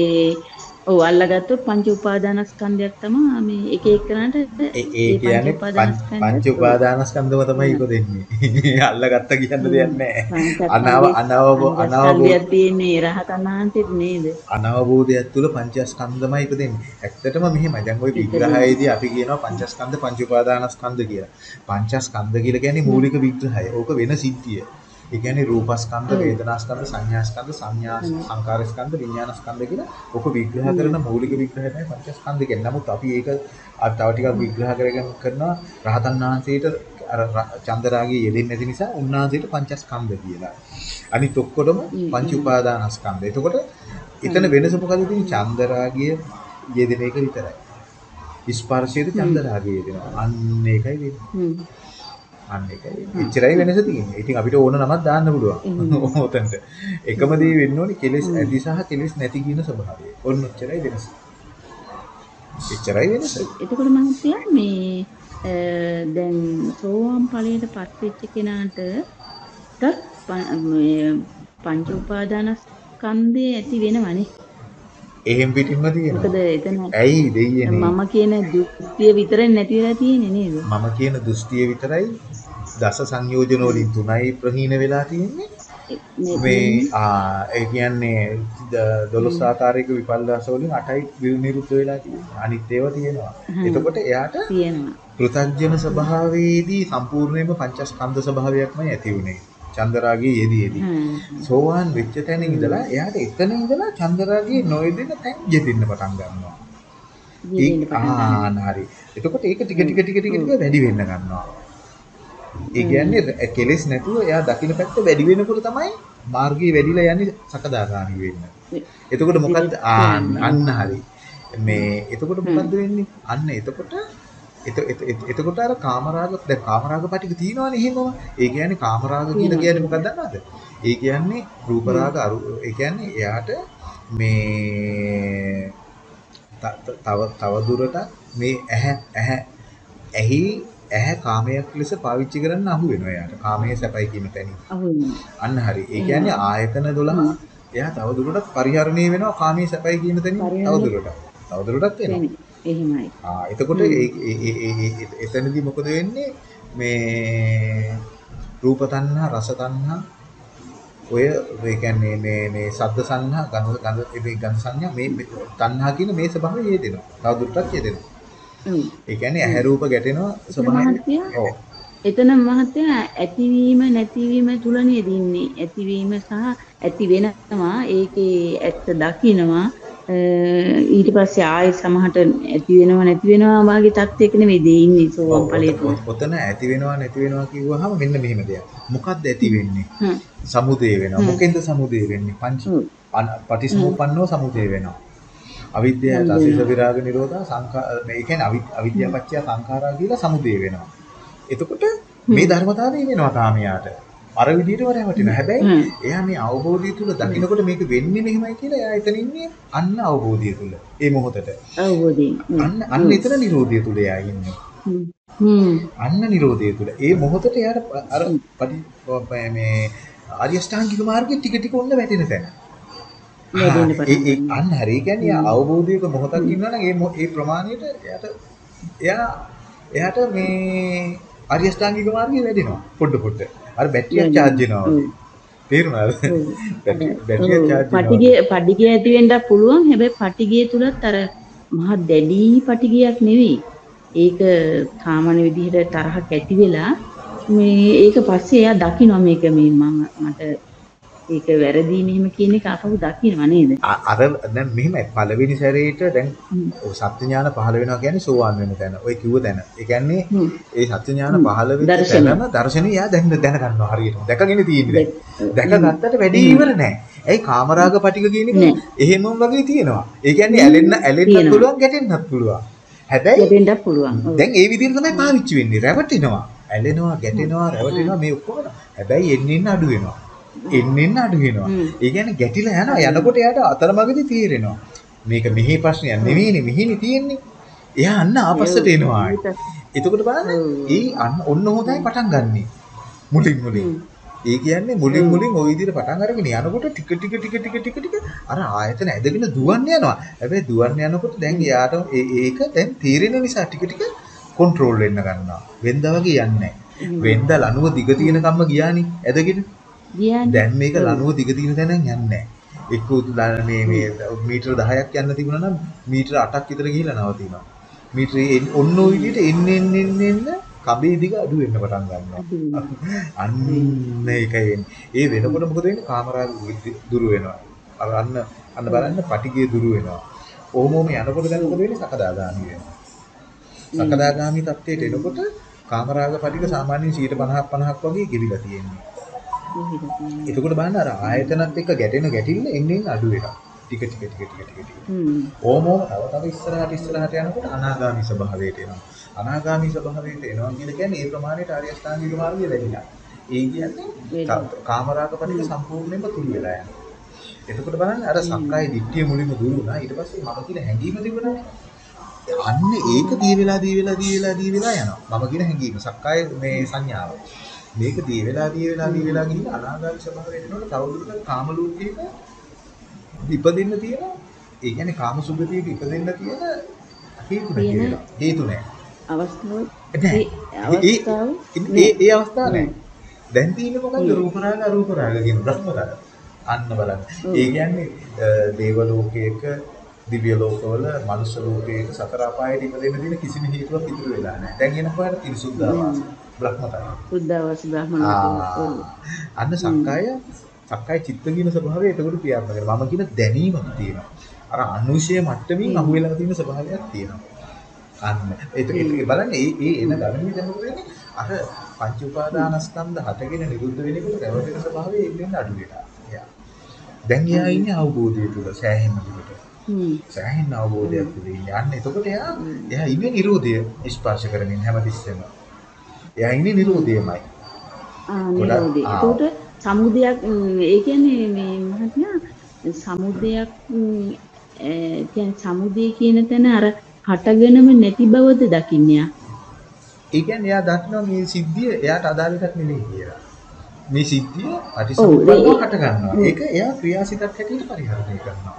ඔව් අල්ලගත්තොත් පංච උපාදානස්කන්ධයක් තමයි මේ එක එකනට ඒ කියන්නේ පංච උපාදානස්කන්ධම තමයි ඉපදෙන්නේ. අල්ලගත්ත කියන්න දෙයක් නැහැ. අනව අනව අනවබෝධයක් තියෙන්නේ රහතන් වහන්සේට නේද? අනවබෝධයක් තුල පංචස්කන්ධමයි ඉපදෙන්නේ. ඇත්තටම මෙහෙමයි. දැන් ওই විග්‍රහයේදී අපි කියනවා පංචස්කන්ධ පංච උපාදානස්කන්ධ කියලා. පංචස්කන්ධ කියලා කියන්නේ මූලික විග්‍රහය. ඕක වෙන සිද්ධිය ඒ කියන්නේ රූපස්කන්ධ, වේදනාස්කන්ධ, සංඥාස්කන්ධ, සංඥා සංකාරස්කන්ධ, විඥානස්කන්ධ කියලා ඔක විග්‍රහ කරන මූලික විග්‍රහය තමයි පංචස්කන්ධ කියන්නේ. නමුත් අපි ඒක තව ටිකක් විග්‍රහ කරගෙන කරනවා රහතන් වහන්සේට අර චන්දරාගයේ යෙදෙන්නේ නැති නිසා උන්වහන්සේට පංචස්කන්ධ කියලා. අනිත් ඔක්කොටම පංච උපාදානස්කන්ධ. එතකොට එතන වෙනස මොකද තියෙන්නේ? චන්දරාගය යෙදෙන එක විතරයි. ස්පර්ශයේද චන්දරාගය යෙදෙනවා. අන්න ඒකයි වෙන්නේ. අන්න ඒකයි. එච්චරයි වෙනස තියෙන්නේ. ඉතින් අපිට ඕන නමක් දාන්න පුළුවන්. ඔතනට. එකම දේ වෙන්න ඕනේ කෙලෙස් ඇති සහ කෙලෙස් නැති කියන ස්වභාවය. ඔන්න එච්චරයි වෙනස. එච්චරයි වෙනස. එතකොට මහත්තයා මේ දැන් සෝවාන් ඵලයට පත් වෙච්ච කෙනාට පංච උපාදානස්කන්ධය ඇති වෙනවනේ. එහෙම් පිටින්ම තියෙනවා. මොකද එතන ඇයි දෙයියනේ මම කියන දෘෂ්ටිය විතරයි නැති වෙලා තියෙන්නේ නේද? මම කියන දෘෂ්ටිය විතරයි දස සංයෝජන වලින් තුනයි ප්‍රහීන වෙලා තියෙන්නේ. මේ ආ ඒ කියන්නේ 12 ආකාරයක විපල්ලාස වලින් 8යි නිරුද්ධ වෙලා තියෙනවා. අනිත් ඒවා තියෙනවා. එතකොට එයාට තියෙනවා. පෘථග්ජන ස්වභාවයේදී සම්පූර්ණයෙන්ම පංචස්කන්ධ ස්වභාවයක්මයි ඇති උනේ. චන්දරාගයේ යෙදී යෙදී. සෝවාන් වෙච්ච තැන ඉඳලා එයාට එතන ඉඳලා චන්දරාගයේ නොයෙදෙන තැන් යෙදෙන්න පටන් ගන්නවා. ආ හරි. එතකොට ඒක ටික ටික ටික ටික වැඩි වෙන්න ගන්නවා. ඒ කියන්නේ කෙලෙස් නැතුව එයා දකින්න පැත්ත වැඩි වෙනකොට තමයි මාර්ගයේ වැඩිලා යන්නේ සකදාගාමි වෙන්න. එතකොට මොකද්ද අන්න හරි. මේ එතකොට මොකද්ද වෙන්නේ? අන්න එතකොට එතකොට අර කාමරාග දැන් කාමරාග පිටික තියෙනවනේ එහෙමම. ඒ කියන්නේ කාමරාග කියලා කියන්නේ මොකක්ද දන්නවද? ඒ කියන්නේ රූප රාග ඒ කියන්නේ එයාට මේ තව තව දුරට මේ ඇහැ ඇහැ ඇහි ඇහැ කාමයක් ලෙස පාවිච්චි කරන්න අහු වෙනවා එයාට. කාමයේ සැපයි කියන තැනින්. අන්න හරි. ඒ කියන්නේ ආයතන 12 එයා තව දුරටත් පරිහරණය වෙනවා කාමයේ සැපයි කියන තැනින් තව දුරටත්. තව දුරටත් වෙනවා. එහෙමයි. ආ එතකොට ඒ එතනදී මොකද වෙන්නේ? මේ රූප තණ්හා, රස තණ්හා ඔය ඒ කියන්නේ මේ මේ ශබ්ද සංහා, ගන්ධ ගන්ධ මේ ගන්ධ සංඥා මේ තණ්හා කියන මේ ස්වභාවය යෙදෙනවා. තවදුරටත් යෙදෙනවා. ඒ කියන්නේ ඇහැ රූප ගැටෙනවා ස්වභාවය. ඔව්. එතන මහත්තයා ඇතිවීම නැතිවීම තුල නේද ඉන්නේ. ඇතිවීම සහ ඇති වෙනවා ඒකේ ඇත්ත දකිනවා ඊට පස්සේ ආයෙ සමහරට ඇති වෙනවා නැති වෙනවා වගේ තත්යක නෙවෙයි ඉන්නේ සෝවාන් ඵලයට. ඔතන ඇති වෙනවා නැති වෙනවා කිව්වහම මෙන්න මෙහෙම දෙයක්. මොකක්ද ඇති වෙන්නේ? සමුදේ වෙනවා. මොකෙන්ද සමුදේ වෙන්නේ? පංච පටිසමුප්පන්නෝ සමුදේ වෙනවා. අවිද්‍යාව රසිත විරාග නිරෝධා සංඛා මේ කියන්නේ අවිද්‍යාව පත්‍ය සංඛාරා කියලා සමුදේ වෙනවා. එතකොට මේ ධර්මතාවය වෙනවා තාමියාට. අර විදිහටම රැවටෙනවා. හැබැයි එයා මේ අවබෝධය තුල දකින්නකොට මේක වෙන්නේ මෙහෙමයි කියලා එයා එතන ඉන්නේ අන්න අවබෝධය තුල. ඒ මොහොතට. අවබෝධය. අන්න අන්න එතන නිරෝධය තුල එයා ඉන්නේ. අන්න නිරෝධය තුල. ඒ මොහොතට එයාට අර මේ ආර්ය ශ්‍රාංගික මාර්ගයේ ටික ටික ඔන්න වැටෙන තැන. ඒ අන්න හරි කියන්නේ අවබෝධයක මොහොතක් ඉන්නවා නම් ඒ ඒ ප්‍රමාණයට එයාට එයා එයාට මේ ආර්ය ශ්‍රාංගික මාර්ගය වැඩෙනවා පොඩ පොඩ. අර බැටරියක් charge වෙනවා. තේරුණාද? charge වෙනවා. පටිගය පටිගය ඇති වෙන්නත් පුළුවන්. හැබැයි පටිගය තුලත් අර මහ දැඩි පටිගයක් නෙවෙයි. ඒක සාමාන්‍ය විදිහට තරහක් ඇති වෙලා මේ ඒක පස්සේ එයා දකිනවා මේක මේ මම මට ඒක වැරදි මෙහෙම කියන එක අපහු දකින්නවා නේද? අර දැන් මෙහෙමයි පළවෙනි සැරේට දැන් සත්‍ය ඥාන පහළ වෙනවා කියන්නේ සෝවාන් වෙන තැන. ඔය කිව්ව තැන. ඒ කියන්නේ ඒ සත්‍ය ඥාන පහළ වෙච්ච තැනම දර්ශනේ යා දැන් දැන ගන්නවා හරියට. දැකගෙන තියෙන්නේ දැන්. දැකගත්තට වැඩි ඉවර නෑ. ඇයි කාමරාග පටික කියන එක එහෙමම වගේ තියෙනවා. ඒ කියන්නේ ඇලෙන්න ඇලෙන්නත් පුළුවන් ගැටෙන්නත් පුළුවන්. හැබැයි ගැටෙන්නත් පුළුවන්. දැන් ඒ විදිහට තමයි පාවිච්චි වෙන්නේ. රැවටෙනවා. ඇලෙනවා, ගැටෙනවා, රැවටෙනවා මේ ඔක්කොම. හැබැයි එන්න එන්න අඩු වෙනවා. එන්න එන්න අඩු වෙනවා. ඒ කියන්නේ ගැටිලා යනවා. යනකොට එයාට අතරමඟදී තීරෙනවා. මේක මෙහි ප්‍රශ්නයක් නෙවෙයිනේ මෙහිනේ තියෙන්නේ. එයා අන්න ආපස්සට එනවා. එතකොට බලන්න ඒ අන්න ඔන්න හොඳයි පටන් ගන්නෙ. මුලින් මුලින්. ඒ කියන්නේ මුලින් මුලින් ওই විදිහට පටන් අරගෙන යනකොට ටික ටික ටික ටික ටික ටික අර ආයතන ඇදගෙන දුවන්න යනවා. හැබැයි දුවන්න යනකොට දැන් එයාට ඒක දැන් තීරෙන නිසා ටික ටික කන්ට්‍රෝල් වෙන්න ගන්නවා. වෙන්දා වගේ යන්නේ නැහැ. වෙන්දා ලනුව දිග තියෙන කම්ම ගියානේ ඇදගෙන. දැන් මේක ලනුව දිග තියෙන තැන යන්නේ. එක්ක මේ මේ මීටර 10ක් යන්න තිබුණා නම් මීටර 8ක් විතර ගිහිල්ලා නවතිනවා. මීටර ඔන්න ඔය විදිහට එන්න එන්න එන්න එන්න කඹේ දිග අඩු වෙන්න පටන් ගන්නවා. අන්න ඒකයි වෙන්නේ. ඒ වෙනකොට මොකද වෙන්නේ? කාමරාග දුරු වෙනවා. අර අන්න අන්න බලන්න පටිගිය දුරු වෙනවා. ඕම ඕම යනකොට දැන් මොකද වෙන්නේ? සකදාගාමි වෙනවා. සකදාගාමි තත්ත්වයට එනකොට කාමරාග පටිග සාමාන්‍යයෙන් 50 50ක් වගේ ගෙවිලා තියෙනවා. එතකොට බලන්න අර ආයතනත් එක්ක ගැටෙන ගැටිල්ල එන්නේ අඩු වෙනවා. ටික ටික ටික ටික ටික ටික. ඕම තව තව ඉස්සරහට ඉස්සරහට යනකොට අනාගාමී ස්වභාවයට එනවා. අනාගාමී ස්වභාවයට එනවා කියලා කියන්නේ ඒ ප්‍රමාණයට ආර්ය අෂ්ටාංගික මාර්ගය වැඩිලා. ඒ කියන්නේ කාමරාග පරිදි සම්පූර්ණයෙන්ම තුරු වෙලා යනවා. එතකොට බලන්න අර සක්කාය දිට්ඨිය මුලින්ම දුරු වුණා. ඊට පස්සේ මම කියන හැඟීම තිබුණානේ. අන්න ඒක දී වෙලා දී වෙලා දී වෙලා දී වෙලා යනවා. මම කියන හැඟීම සක්කාය මේ සංඥාව. මේක දී වෙලා දී වෙලා දී වෙලා ගිහින් අනාගාමී ස්වභාවයට එනකොට තවදුරටත් කාම ලෝකයක ඉපදෙන්න තියෙන ඒ කියන්නේ කාම සුගතියක ඉපදෙන්න තියෙන හේතු නැහැ හේතු නැහැ. අවස්ථාව ඒ ඒ අවස්ථාව නැහැ. දැන් තියෙන්නේ මොකද්ද? රූප රාග අරූප රාග කියන ප්‍රශ්න රාග අන්න බලන්න. ඒ කියන්නේ දේව ලෝකයක දිව්‍ය ලෝකවල මනුෂ්‍ය ලෝකයක සතර අපායට ඉපදෙන්න තියෙන කිසිම හේතුවක් ඉතුරු වෙලා නැහැ. දැන් එනකොට තිරිසුද්ධාවාස බ්‍රහ්මතය. බුද්ධවස් බ්‍රහ්මණ අන්න සක්කාය සක්කාය චිත්ත කියන ස්වභාවය එතකොට ක්‍රියාත්මක කරනවා. මම කියන දැනීමක් තියෙනවා. අර අනුශය මට්ටමින් අහු වෙලා තියෙන ස්වභාවයක් තියෙනවා. අන්න ඒක බලන්න ඒ ඒ එන ගමනේ දැන් මොකද වෙන්නේ? අර පංච උපාදානස්කන්ධ හටගෙන නිරුද්ධ වෙනකොට රැවටෙන ස්වභාවය එන්නේ අඩු වෙලා. දැන් එයා ඉන්නේ අවබෝධය තුල සෑහෙන දුරට. සෑහෙන අවබෝධයක් තුල ඉන්නේ. අන්න එතකොට එයා එයා ඉන්නේ නිරෝධය ස්පර්ශ කරමින් හැමතිස්සෙම. එයා ඉන්නේ නිරෝධයමයි. ආ නිරෝධය. ඒකට සමුදයක් ඒ කියන්නේ මේ මහත්මයා සමුදයක් කියන්නේ සමුදය කියන තැන අර හටගෙනම නැති බවද දකින්නේ ඒ කියන්නේ එයා දකිනවා මේ සිද්ධිය එයාට අදාළ එකක් නෙවෙයි කියලා. මේ සිද්ධිය අටිසම්පන්නව හට ගන්නවා. ඒක එයා ක්‍රියාසිතක් හැටියට පරිහරණය කරනවා.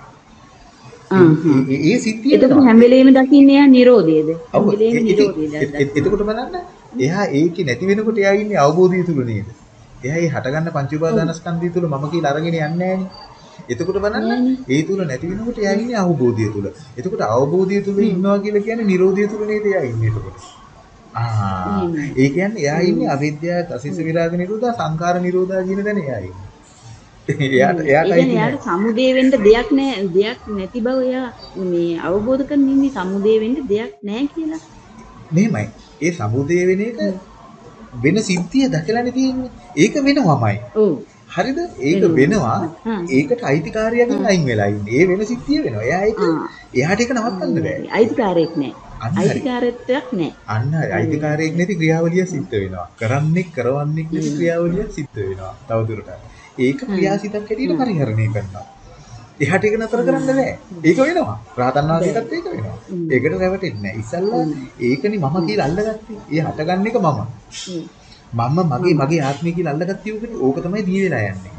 ඒ සිද්ධිය එතකොට හැම වෙලෙම දකින්නේ එයා නිරෝධයද? හැම වෙලෙම නිරෝධයද? එතකොට බලන්න එයා ඒකේ නැති වෙනකොට එයා ඉන්නේ අවබෝධය තුල නේද? එයා ඒ හටගන්න පංච උපාදානස්කන්ධය තුල මම කියලා අරගෙන යන්නේ. එතකොට බලන්න ඒ තුල නැති වෙනකොට එයා ඉන්නේ අවබෝධය තුල. එතකොට අවබෝධය තුල ඉන්නවා කියලා කියන්නේ Nirodha තුල නේද එයා ඉන්නේ එතකොට. ආ. ඒ කියන්නේ එයා ඉන්නේ අවිද්‍යාව තසිස විරාග නිරෝධා සංකාර නිරෝධා කියන තැන එයා ඉන්නේ. එයාට ඒ එයාට සමුදේ වෙන්න දෙයක් නෑ දෙයක් නැති බව එයා මේ අවබෝධ කරගෙන ඉන්නේ සමුදේ වෙන්න දෙයක් නෑ කියලා. මෙහෙමයි. ඒ සමුදය වෙන එක වෙන සිද්ධිය දැකලානේ තියෙන්නේ. ඒක වෙනවමයි. ඔව්. හරිද? ඒක වෙනවා. ඒකට අයිතිකාරයකින් අයින් වෙලා ඉන්නේ. ඒ වෙන සිද්ධිය වෙනවා. එයා ඒක. එයාට ඒක නවත්තන්න බෑ. අයිතිකාරයෙක් නෑ. අයිතිකාරත්වයක් නෑ. අන්න. අයිතිකාරයෙක් නැති ක්‍රියාවලිය සිද්ධ වෙනවා. කරන්නේ කරවන්නේ නැති ක්‍රියාවලිය සිද්ධ වෙනවා. තවදුරටත්. ඒක ක්‍රියාසිතක් හැටියට පරිහරණය කරනවා. එහාට ඒක නතර කරන්න බෑ. ඒක වෙනවා. රහතන් වහන්සේටත් ඒක වෙනවා. ඒකට රැවටෙන්නේ නැහැ. ඉස්සල්ලා ඒකනේ මම කියලා අල්ලගත්තේ. ඒ හටගන්න එක මම. මම මගේ මගේ ආත්මය කියලා අල්ලගත්තේ ඕකනේ. ඕක තමයි දී වෙලා යන්නේ.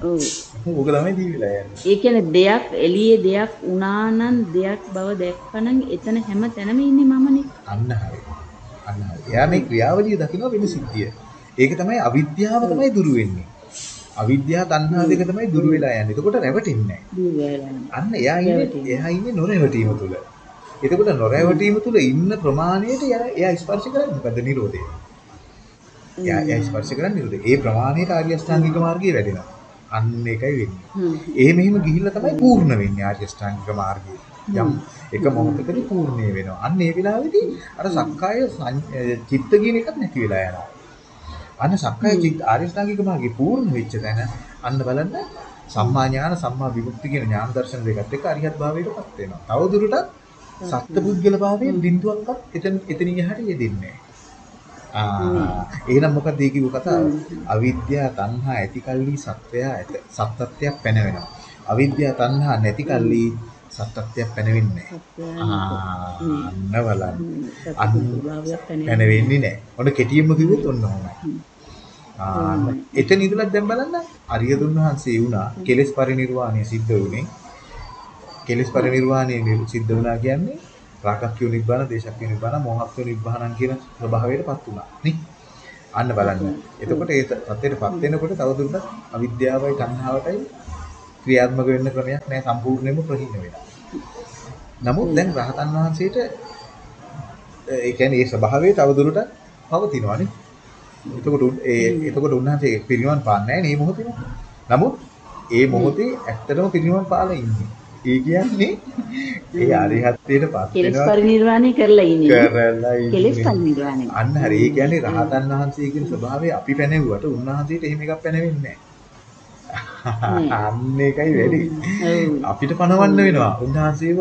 ඕක තමයි දී වෙලා යන්නේ. ඒ කියන්නේ දෙයක් එළියේ දෙයක් වුණා නම් දෙයක් බව දැක්කනම් එතන හැම තැනම ඉන්නේ මමනේ. අන්න හරි. අන්න හරි. එයා මේ ක්‍රියාවලිය දකින්න වෙන සිද්ධිය. ඒක තමයි අවිද්‍යාව තමයි දුරු වෙන්නේ. අවිද්‍යාව තණ්හා දෙක තමයි දුරු වෙලා යන්නේ. එතකොට රැවටෙන්නේ නැහැ. අන්න එයා ඉන්නේ. එයා ඉන්නේ නොරැවටීම තුල. එතකොට නොරැවටීම තුල ඉන්න ප්‍රමාණයට එයා ස්පර්ශ කරන්නේ මොකද්ද නිරෝධය. එයා එයා ස්පර්ශ කරන්නේ නිරෝධය. ඒ ප්‍රමාණයට ආර්ය අෂ්ටාංගික මාර්ගය වැඩෙනවා. අන්න ඒකයි වෙන්නේ. හ්ම්. ඒ මෙහෙම ගිහිල්ලා තමයි පූර්ණ වෙන්නේ ආර්ය අෂ්ටාංගික මාර්ගය. යම් එක මොහොතකදී පූර්ණේ වෙනවා. අන්න ඒ වෙලාවේදී අර සක්කාය චිත්ත කියන එකත් නැති වෙලා යනවා. අන්න සක්කාය චිත්ත ආර්ය අෂ්ටාංගික මාර්ගය පූර්ණ වෙච්ච තැන අන්න බලන්න සම්මා ඥාන සම්මා විමුක්ති කියන ඥාන දර්ශන දෙකත් එක්ක අරිහත් භාවයටපත් වෙනවා. තවදුරටත් සත්පුද්ගල භාවයෙන් බිඳුවක්වත් එතන එතනින් එහාට යෙදෙන්නේ නැහැ. එහෙනම් මොකක්ද ඒ කිව්ව කතාව? අවිද්‍යාව තණ්හා ඇති කල්ලි සත්‍යය ඇත. සත්‍යත්වයක් පැනවෙනවා. අවිද්‍යාව තණ්හා නැති කල්ලි සත්‍යත්වයක් පැනවෙන්නේ නැහැ. අන්න බලන්න. පැනවෙන්නේ නැහැ. ඔන්න කෙටියෙන්ම කිව්වොත් ඔන්න ඔහොමයි. ආ එතන ඉඳලා දැන් බලන්න අරියදුන් වහන්සේ වුණා කෙලෙස් පරිණිරවාණය සිද්ධ වුණේ. කෙලෙස් පරිණිරවාණය සිද්ධ වුණා කියන්නේ රාගක්ඛ්‍ය නිබ්බාන, දේශක්ඛ්‍ය නිබ්බාන, මෝහක්ඛ්‍ය නිබ්බානන් කියන ස්වභාවයටපත් වුණා. නේ? අන්න බලන්න. එතකොට ඒ තත්ත්වයටපත් වෙනකොට තවදුරටත් අවිද්‍යාවයි තණ්හාවටයි ක්‍රියාත්මක වෙන්න ක්‍රමයක් නැහැ සම්පූර්ණයෙන්ම ප්‍රහීන වෙනවා. නමුත් දැන් රහතන් වහන්සේට ඒ කියන්නේ ඒ ස්වභාවය තවදුරටත් පවතිනවානේ. එතකොට ඒ එතකොට උන්වහන්සේ පිරිනිවන් පාන්නේ නැහැ නේ මොහොතේම. නමුත් ඒ මොහොතේ ඇත්තටම පිරිනිවන් පාලා ඉන්නේ. ඒ කියන්නේ ඒ අරිහත්ත්වයටපත් කෙලස් වෙනවා පරිනිර්වාණය කරලා ඉන්නේ. කරලා කෙලස් ඉන්නේ. පරිනිර්වාණය. අන්න හරි. ඒ කියන්නේ රහතන් වහන්සේ කියන ස්වභාවය අපි පැනෙව්වට උන්වහන්සේට එහෙම එකක් පැනෙවෙන්නේ නැහැ. අන්න ඒකයි වැඩි. අපිට පණවන්න වෙනවා. උන්වහන්සේව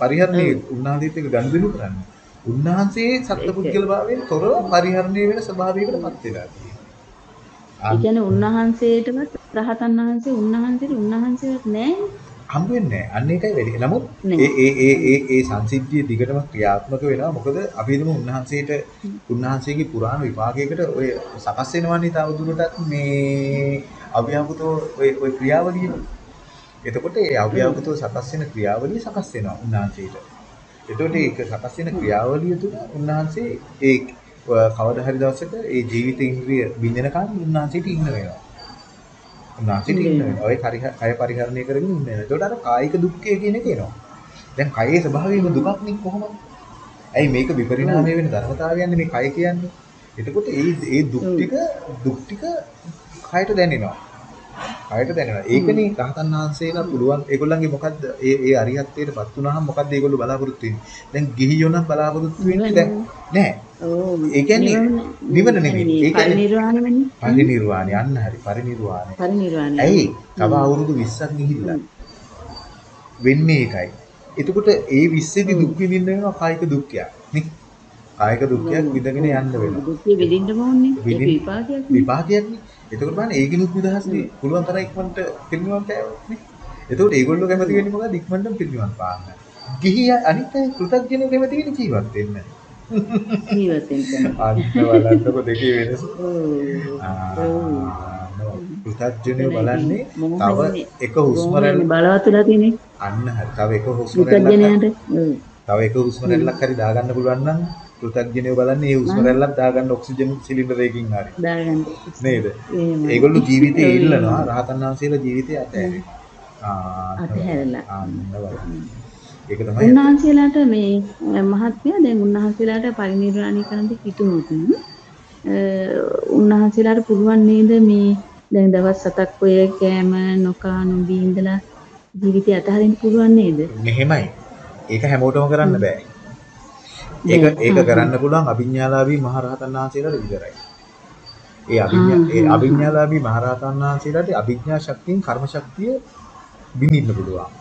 පරිහරණය උන්වහන්සේත් එක්ක ගනුදෙනු කරන්න. උන්වහන්සේ සත්පුද්ගල භාවයෙන් තොරව පරිහරණය වෙන ස්වභාවයකටපත් වෙලා තියෙනවා. ඒ කියන්නේ උන්වහන්සේටවත් රහතන් වහන්සේ උන්වහන්සේට උන්වහන්සේවත් නැහැ. හම්බ වෙන්නේ. අන්න ඒකයි වැඩි. නමුත්. ඒ ඒ ඒ ඒ ඒ සංසිද්ධිය දිගටම ක්‍රියාත්මක වෙනවා. මොකද අපි හිතමු උන්වහන්සේට උන්වහන්සේගේ පුරාණ විපාකයකට ඔය සකස් වෙනවන්නේ තව දුරටත් මේ අව්‍යාකෘතෝ ඔය ඔය ක්‍රියාවලිය. එතකොට ඒ අව්‍යාකෘතෝ සකස් වෙන ක්‍රියාවලිය සකස් වෙනවා උන්වහන්සේට. එතකොට ඒක සකස් වෙන ක්‍රියාවලිය තුළ උන්වහන්සේ ඒ කවදා හරි දවසක ඒ ජීවිත ඉන්ද්‍රිය බින්දනකම් උන්වහන්සේට ඉන්න වෙනවා. උන්වහන්සේට ඉන්න වෙනවා. ඔය කය කය පරිහරණය කරගෙන ඉන්න වෙනවා. එතකොට අර කායික දුක්ඛය කියන එක එනවා. දැන් කයේ ස්වභාවයම දුකක් නේ කොහොමද? ඇයි මේක විපරිණාමය වෙන ධර්මතාවයන්නේ මේ කය කියන්නේ? එතකොට ඒ ඒ දුක් ටික දුක් ටික කයට දැනෙනවා. කයට දැනෙනවා. ඒකනේ රහතන් වහන්සේලා පුළුවන් ඒගොල්ලන්ගේ මොකද්ද ඒ ඒ අරිහත්ත්වයටපත් වුණාම මොකද්ද ඒගොල්ලෝ බලාපොරොත්තු වෙන්නේ? දැන් ගිහියෝ නම් බලාපොරොත්තු වෙන්නේ දැන් නෑ. ඔව්. ඒ කියන්නේ නිවන නෙමෙයි. ඒ කියන්නේ පරිනිර්වාණය වෙන්නේ. පරිනිර්වාණය අන්න හරි පරිනිර්වාණය. පරිනිර්වාණය. ඇයි? තව අවුරුදු 20ක් ගිහිල්ලා වෙන්නේ ඒකයි. එතකොට ඒ 20 දි දුක් විඳින්න වෙනවා කායික දුක්ඛයක්. නේ? කායික දුක්ඛයක් විඳගෙන යන්න වෙනවා. දුක්ඛේ විඳින්න ඕනේ. ඒක විඳින්න- විපාකයක් නේ. විපාකයක්නේ. එතකොට බලන්න ඒකිනුත් නිදහස් නේ. පුළුවන් තරම් ඉක්මනට පිරිනිවන් පෑවොත් නේ. එතකොට ඒගොල්ලෝ කැමති වෙන්නේ මොකද? ඉක්මනටම පිරිනිවන් පාන්න. ගිහි අනිත් අය කෘතඥයෝ කැමති වෙන්නේ ජීවත් වෙන්න. ජීවත් වෙන්න. අන්න බලන්නකො දෙකේ වෙනස. කෘතඥයෝ බලන්නේ තව එක හුස්ම රැල්ල බලවත් වෙලා තියෙන්නේ. අන්න හරි. තව එක හුස්ම රැල්ලක්. තව එක හුස්ම රැල්ලක් හරි දාගන්න පුළුවන් නම් කෘතඥයෝ බලන්නේ ඒ හුස්ම රැල්ලක් දාගන්න ඔක්සිජන් සිලින්ඩරයකින් හරි. දාගන්න. නේද? එහෙමයි. ඒගොල්ලෝ ජීවිතේ ඉල්ලනවා රහතන් වහන්සේලා ජීවිතේ අතහැරෙනවා. අතහැරලා. බලන්න. ඒක තමයි. උන්වහන්සේලාට මේ මහත්මයා දැන් උන්වහන්සේලාට පරිනිර්වාණය කරන්න හිතුනොත් උන්වහන්සේලාට පුළුවන් නේද මේ දැන් දවස් 7ක් ඔය කෑම නොකා නොබී ඉඳලා ජීවිතය අතහරින්න පුළුවන් නේද? මෙහෙමයි. ඒක හැමෝටම කරන්න බෑ. ඒක. ඒක කරන්න පුළුවන් අභිඥාලාභී මහරහතන් වහන්සේලාට විතරයි. ඒ අභිඥා ඒ. අභිඥාලාභී මහරහතන් වහන්සේලාට අභිඥා ශක්තියෙන් කර්ම ශක්තිය බිඳින්න පුළුවන්.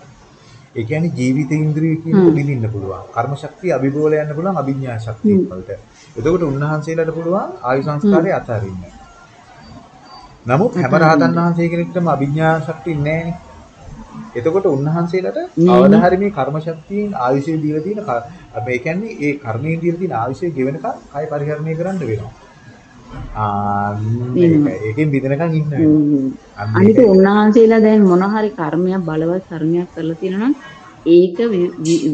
ඒ කියන්නේ ජීවිත ඉන්ද්‍රිය කියන. බිඳින්න පුළුවන්. කර්ම ශක්තිය අභිබෝල යන්න පුළුවන් අභිඥා ශක්තිය. වලට. එතකොට උන්වහන්සේලාට පුළුවන් ආයු සංස්කාරය අතහරින්න. නමුත් හැම. රහතන් වහන්සේ කෙනෙක්ටම අභිඥා ශක්තිය නැහැනේ. එතකොට උන්වහන්සේලාට නෑනේ. අවදාහරි මේ කර්ම ශක්තියෙන් ආයුෂය දීලා තියෙන මේ කියන්නේ ඒ කර්මයෙන් දීලා තියෙන ආයුෂය ගෙවෙනකන් කය පරිහරණය කරන්න වෙනවා. ආ. ඒකෙන් බිඳනකන් ඉන්න වෙනවා. ඒක උන්වහන්සේලා දැන් මොන හරි කර්මයක් බලවත් කර්මයක් කරලා තියෙනවා ඒක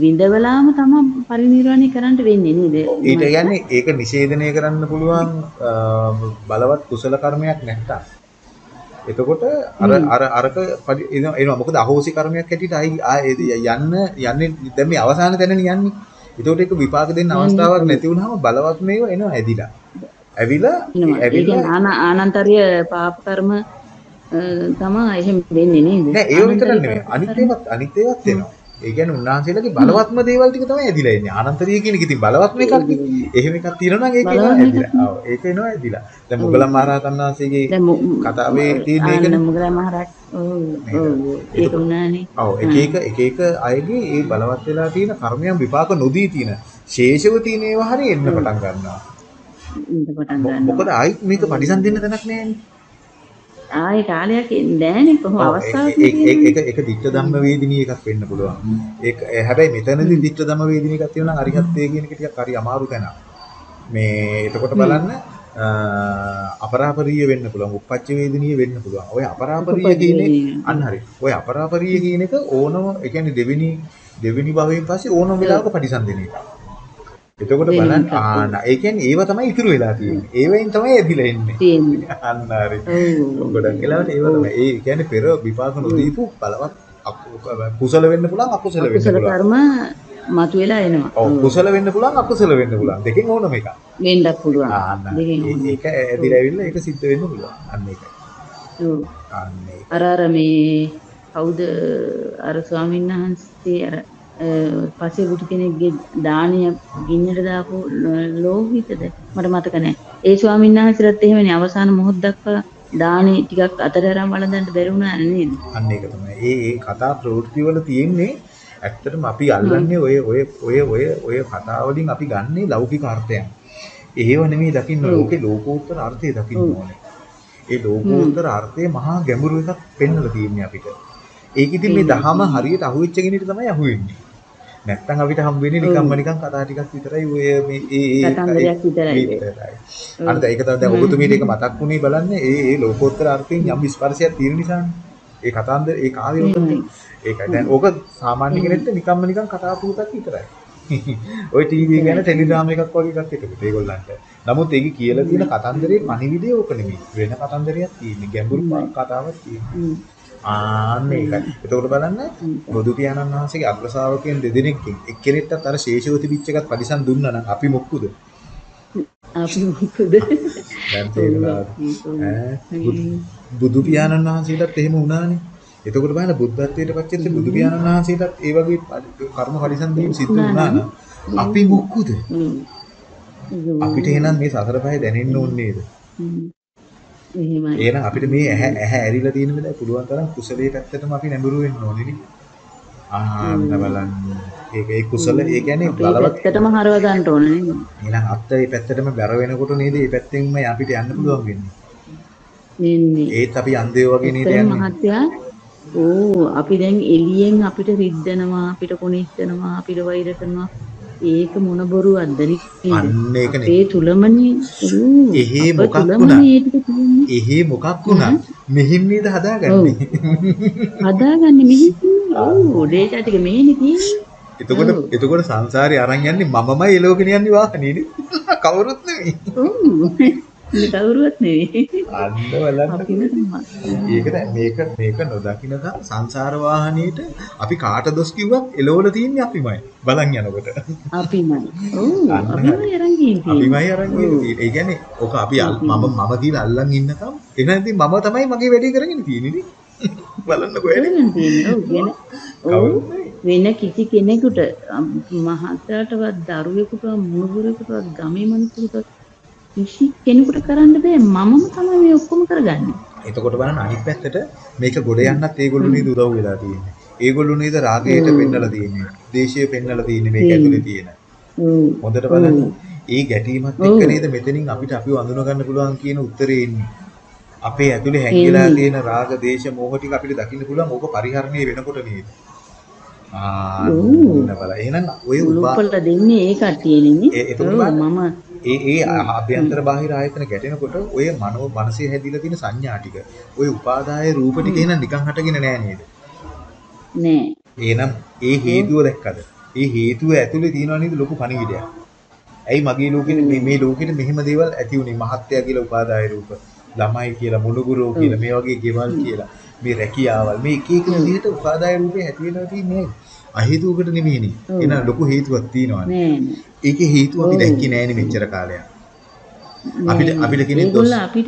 විඳවලාම තමයි පරිනිර්වාණය කරන්න වෙන්නේ නේද? ඊට කියන්නේ ඒක නිෂේධනය කරන්න පුළුවන් බලවත් කුසල කර්මයක් නැත්තම්. එතකොට අර. අර අරක එනවා. මොකද අහෝසි කර්මයක් හැටියට ආයි යන්න යන්නේ දැන් මේ අවසාන තැනනේ යන්නේ. එතකොට ඒක විපාක දෙන්න. අවස්ථාවක් නැති වුනහම බලවත් මේව එනවා ඇදිලා. ඇවිලා ආන- ආනන්තරීය පාප කර්ම තමයි එහෙම වෙන්නේ නේද? නෑ ඒව විතර ආනන්තරීය නෙමෙයි. අනිත්. ඒවත් අනිත් ඒවත් එනවා. ඒ කියන්නේ උන්වහන්සේලාගේ බලවත්ම දේවල් ටික තමයි ඇදිලා එන්නේ. ආනන්තරීය කියන එක ඉතින් බලවත්ම එකක් නේ. එහෙම එකක් තියෙනවා නම් ඒක එනවා ඇදිලා. ඔව් ඒක එනවා ඇදිලා. දැන් මුගලන් මහරහතන් වහන්සේගේ කතාවේ තියෙන ආ, එකනේ. මුගලන් මහරහත් ඒක උනානේ. ඔව් එක එක එක එක අයගේ ඒ බලවත් වෙලා තියෙන කර්මයන් විපාක නොදී තියෙන ශේෂව තියෙන ඒවා හරිය එන්න පටන් ගන්නවා. මොකද ආයිත් මේක පරිසම් දෙන්න තැනක් නෑනේ. ආයේ කාලයක් එන්නේ නැහනේ කොහොම ඔව්, අවස්ථාවක් ඒ- ඒ- ඒක ඒක දිට්ඨ ධම්ම වේදිනී එකක් වෙන්න පුළුවන්. ඒක හැබැයි මෙතනදී දිට්ඨ ධම්ම වේදිනී එකක් තියෙනවා නම් අරිහත්ත්වයේ කියන එක ටිකක් හරි අමාරු තැනක්. මේ එතකොට බලන්න අපරාපරීය වෙන්න පුළුවන්. උප්පච්ච වේදිනීය වෙන්න පුළුවන්. ඔය අපරාපරීය කියන එක අන්න හරි. ඔය අපරාපරීය කියන එක ඕනම ඒ කියන්නේ දෙවෙනි දෙවෙනි භවයෙන් පස්සේ ඕනම වෙලාවක පරිසම් දෙන එකක්. එතකොට බලන්න. ආන ඒ කියන්නේ ඒව තමයි ඉතුරු වෙලා තියෙන්නේ. ඒවෙන් තමයි ඇදිලා එන්නේ. තියෙන්නේ. අන්න හරි. ගොඩක් වෙලාවට ඒව තමයි. ඒ කියන්නේ පෙර විපාක නොදීපු බලවත් කුසල වෙන්න පුළුවන් අකුසල වෙන්න පුළුවන්. කර්ම මතුවලා එනවා. ඔව් කුසල වෙන්න පුළුවන් අකුසල වෙන්න පුළුවන්. දෙකෙන් ඕනම එකක්. වෙන්නත් පුළුවන්. දෙකෙන් ඒක ඇදිලා ඇවිල්ලා ඒක සිද්ධ වෙන්න පුළුවන්. අන්න ඒකයි. ඔව්. අන්න ඒක. අර අර මේ කවුද අර ස්වාමීන් වහන්සේ අර පසේ බුදු කෙනෙක්ගේ දානය ගින්නට දාපු ලෝහිතද මට මතක නැහැ. ඒ ස්වාමීන් වහන්සේලාත් එහෙමනේ අවසාන මොහොත දක්වා දානේ ටිකක් අතට අරන් වළඳන්න බැරි වුණා නේද? අන්න ඒක තමයි. ඒ ඒ කතා ප්‍රවෘත්ති වල තියෙන්නේ ඇත්තටම අපි අල්ලන්නේ ඔය ඔය ඔය ඔය ඔය කතා වලින් අපි ගන්නේ ලෞකික අර්ථයන්. ඒව නෙමෙයි දකින්න. ලෝකේ ලෝකෝත්තර අර්ථය දකින්න. ඕනේ. ඒ ලෝකෝත්තර අර්ථය මහා ගැඹුරු එකක් පෙන්වලා තියෙන්නේ අපිට. ඒක ඉතින් මේ දහම හරියට අහුවෙච්ච කෙනෙක් තමයි අහුවෙන්නේ. නැත්තම් අපිට හම් වෙන්නේ නිකම්ම නිකන් කතා ටිකක් විතරයි ඔය මේ ඒ ඒ කතන්දරයක් විතරයි. අනිත් ඒක තමයි දැන් ඔබතුමීට ඒක මතක් වුණේ බලන්න ඒ ඒ ලෝකෝත්තර අර්ථයෙන් යම් ස්පර්ශයක් තියෙන නිසානේ. ඒ කතාන්දර ඒ කාව්‍ය උතනේ. ඒකයි. දැන් ඕක සාමාන්‍ය කෙනෙක්ට නිකම්ම නිකන් කතා පුවතක් විතරයි. ඔය ටීවී ගැන ටෙලිග්‍රෑම් එකක් වගේ එකක් එකකට ඒගොල්ලන්ට. නමුත් ඒකේ කියලා තියෙන කතන්දරේ පණිවිඩය ඕක නෙමෙයි. වෙන කතන්දරයක් තියෙන්නේ. ගැඹුරු කතාවක් තියෙන්නේ. ආන්න ඒකයි. එතකොට බලන්න බුදු පියාණන් වහන්සේගේ අග්‍ර ශ්‍රාවකයන් දෙදෙනෙක්ගෙන් එක්කෙනෙක්ටත් අර ශේෂව තිබිච්ච එකත් පරිසම් දුන්නා නම් අපි මොක්කුද? අපි මොකද? දැන්? ඈ බුදු- පියාණන් වහන්සේටත් එහෙම වුණානේ. එතකොට බලන්න බුද්ධත්වයට පච්චෙත් බුදු පියාණන් වහන්සේටත් ඒ වගේ කර්ම පරිසම් දීම සිද්ධ වුණා නම් අපි මොක්කුද? අපිට එහෙනම් මේ සතර පහේ දැනෙන්න ඕනේ නේද? හ්ම්. එහෙමයි. එහෙනම් අපිට මේ ඇහැ ඇහැ ඇරිලා තියෙන විදිහ පුළුවන් තරම් කුසලයේ පැත්තටම අපි නැඹුරු වෙන්න ඕනේ. ඒක ඒ කුසල ඒ කියන්නේ බලවත් පැත්තටම හරව ගන්න ඕන නේද? එහෙනම් අත්ත ඒ පැත්තටම බැර වෙනකොට නේද මේ පැත්තෙන්ම අපිට යන්න පුළුවන් වෙන්නේ. නෙන්නේ. ඒත් අපි අන්ධයෝ වගේ නේද යන්නේ. මහත්තයා ඕ අපි දැන් එළියෙන් අපිට රිද්දනවා අපිට කොනිස්සනවා අපිට වෛර කරනවා ඒක මොන බොරුවක්ද නේද? අපේ තුලමනේ එහේ මොකක් වුණා? ඒ. එහි මොකක් වුණත් මෙහින් නේද හදාගන්නේ. හදාගන්නේ මෙහි ඕ ඩේටා ටික මෙහෙනේ තියෙන්නේ එතකොට. එතකොට සංසාරේ අරන් යන්නේ මමමයි එලෝකෙන යන්නේ වාහනේ නේ. කවුරුත් නෙමෙයි. මේ කවුරුවත් නෙවෙයි. අන්න බලන්න. අපිම තමයි. ඒක දැන් මේක මේක නොදකින්නකම් සංසාර වාහනේට අපි කාට දොස් කිව්වත් එලවල තියෙන්නේ අපිමයි. බලන් යනකොට. අපිමයි. ඔව් අපිමයි අරන් තියෙන්නේ. අපිමයි අරන් ගියේ. ඒ කියන්නේ ඔක අපි මම මම කියලා අල්ලන් ඉන්නකම් එන ඉතින් මම තමයි මගේ වැඩේ කරගෙන තියෙන්නේ නේ. බලන්නකො තියෙන්නේ. ඔව් වෙන කිසි කෙනෙකුට අම්, මහත්තයාටවත් දරුවෙකුටවත් මුණුබුරෙකුටවත් ගමේ මිනිස්සුන්ට කිසි කෙනෙකුට කරන්න බෑ මමම තමයි මේ ඔක්කොම කරගන්නේ. එතකොට බලන්න අනිත් පැත්තට මේක ගොඩ යන්නත් ඒගොල්ලෝ නේද උදව් වෙලා තියෙන්නේ. ඒගොල්ලෝ නේද රාගයට පෙන්නලා තියෙන්නේ. දේශය පෙන්නලා තියෙන්නේ මේක ඇතුලේ තියෙන. හොඳට බලන්න. ඒ ගැටීමත් එක්ක නේද මෙතනින් අපිට අපිව අඳුන ගන්න පුළුවන් කියන උත්තරේ එන්නේ. අපේ ඇතුලේ හැංගිලා තියෙන රාග, දේශ, මෝහ ටික අපිට දකින්න පුළුවන් ඕක පරිහරණය වෙනකොට නේද? ආ ඔව්. නබල. එහෙනම් ඔය උපා දෙන්නේ ඒ කට්ටියනේ එතකොට බලන්න. මම ඒ ඒ අභ්‍යන්තර බාහිර ආයතන ගැටෙනකොට ඔය මනෝ මනසේ හැදිලා තියෙන සංඥා ටික ඔය උපාදාය රූප ටික එහෙනම් නිකන් හටගෙන නෑ නේද? නෑ එහෙනම් ඒ හේතුව දැක්කද? ඒ හේතුව ඇතුලේ තියෙනවා නේද ලොකු පණිවිඩයක්. ඇයි මගේ ලෝකෙට මේ මේ ලෝකෙට මෙහෙම දේවල් ඇති වුනේ මහත්ය කියලා උපාදාය රූප ළමයි කියලා මුණුගුරෝ කියලා මේ වගේ ගෙවල් කියලා මේ රැකියාවල් මේ එක එක විදිහට උපාදාය රූපේ ඇති වෙනවා තියෙන්නේ අහේතුවකට නෙමෙයිනේ. එහෙනම් ලොකු හේතුවක් තියෙනවානේ නෑ නෑ. ඒකේ හේතුව අපි. දැක්කේ නෑනේ මෙච්චර කාලයක් නෑ අපිට- නෑ. අපිට කෙනෙක් දොස්- අපිට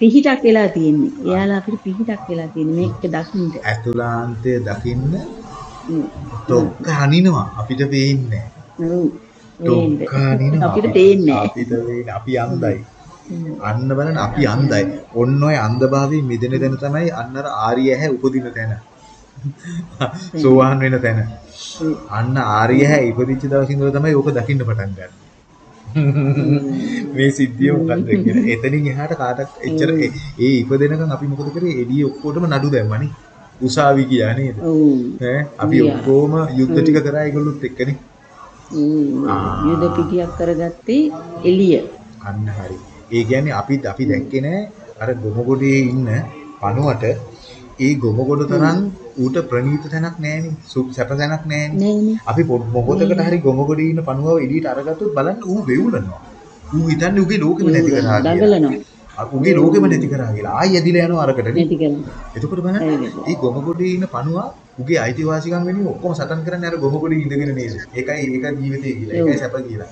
පිහිටක් වෙලා තියෙන්නේ. එයාලා අපිට පිහිටක් වෙලා තියෙන්නේ මේක දකින්න. ඇතුලාන්තය දකින්න ඔව්. තොක්ක අනිනවා අපිට පේන්නේ අනිනවා අපිට පේන්නේ නෑ. අපිට අපි අන්ධයි ඔව්. අන්න බලන්න අපි අන්ධයි ඔන්න ඔය අන්ධභාවයෙන් මිදෙන තැන තමයි අන්න අර ආර්ය ඇහැ උපදින තැන සෝවාන් වෙන තැන අන්න ආර්ය ඇහැ ඉපදිච්ච දවසින් ඉඳලා තමයි ඕක දකින්න පටන් ගන්න මේ සිද්ධිය මොකක්ද කියලා. එතනින් එහාට කාටත් එච්චර ඒ ඉපදෙනකන් අපි මොකද කරේ? එළිය ඔක්කොටම නඩු දැම්මනේ. උසාවි ගියා නේද? ඈ අපි. ඔක්කොම යුද්ධ ටික කරා ඒගොල්ලොත් එක්කනේ. යුද පිටියක් කරගත්තේ එළිය. අන්න හරි. ඒ කියන්නේ අපි අපි දැක්කේ නෑ අර ගොමගොඩේ ඉන්න පණුවට ඒ ගොමගොඩ තරම් ඌට ප්‍රණීත තැනක් නෑනේ. සුප් සැප තැනක් නෑනේ. නෑනේ. අපි පොඩ්- මොහොතකට හරි ගොමගොඩේ ඉන්න පණුවව එළියට අරගත්තොත් බලන්න ඌ වෙවුලනවා. ඌ හිතන්නේ ඌගේ ලෝකෙම නැති කරා කියලා. දඟලනවා. අ- ඌගේ ලෝකෙම නැති කරා කියලා. ආයි ඇදිලා යනවා අරකටනේ. නැති කරනවා. එතකොට බලන්න ඇවිල්ලා. මේ ගොමගොඩේ ඉන්න පණුවා උගේ අයිතිවාසිකම් වෙනුවෙන් ඔක්කොම සටන් කරන්නේ අර ගොමගොඩේ ඉඳගෙන නේද? ඒකයි ඒක ජීවිතය කියලා. ඒකයි සැප කියලා.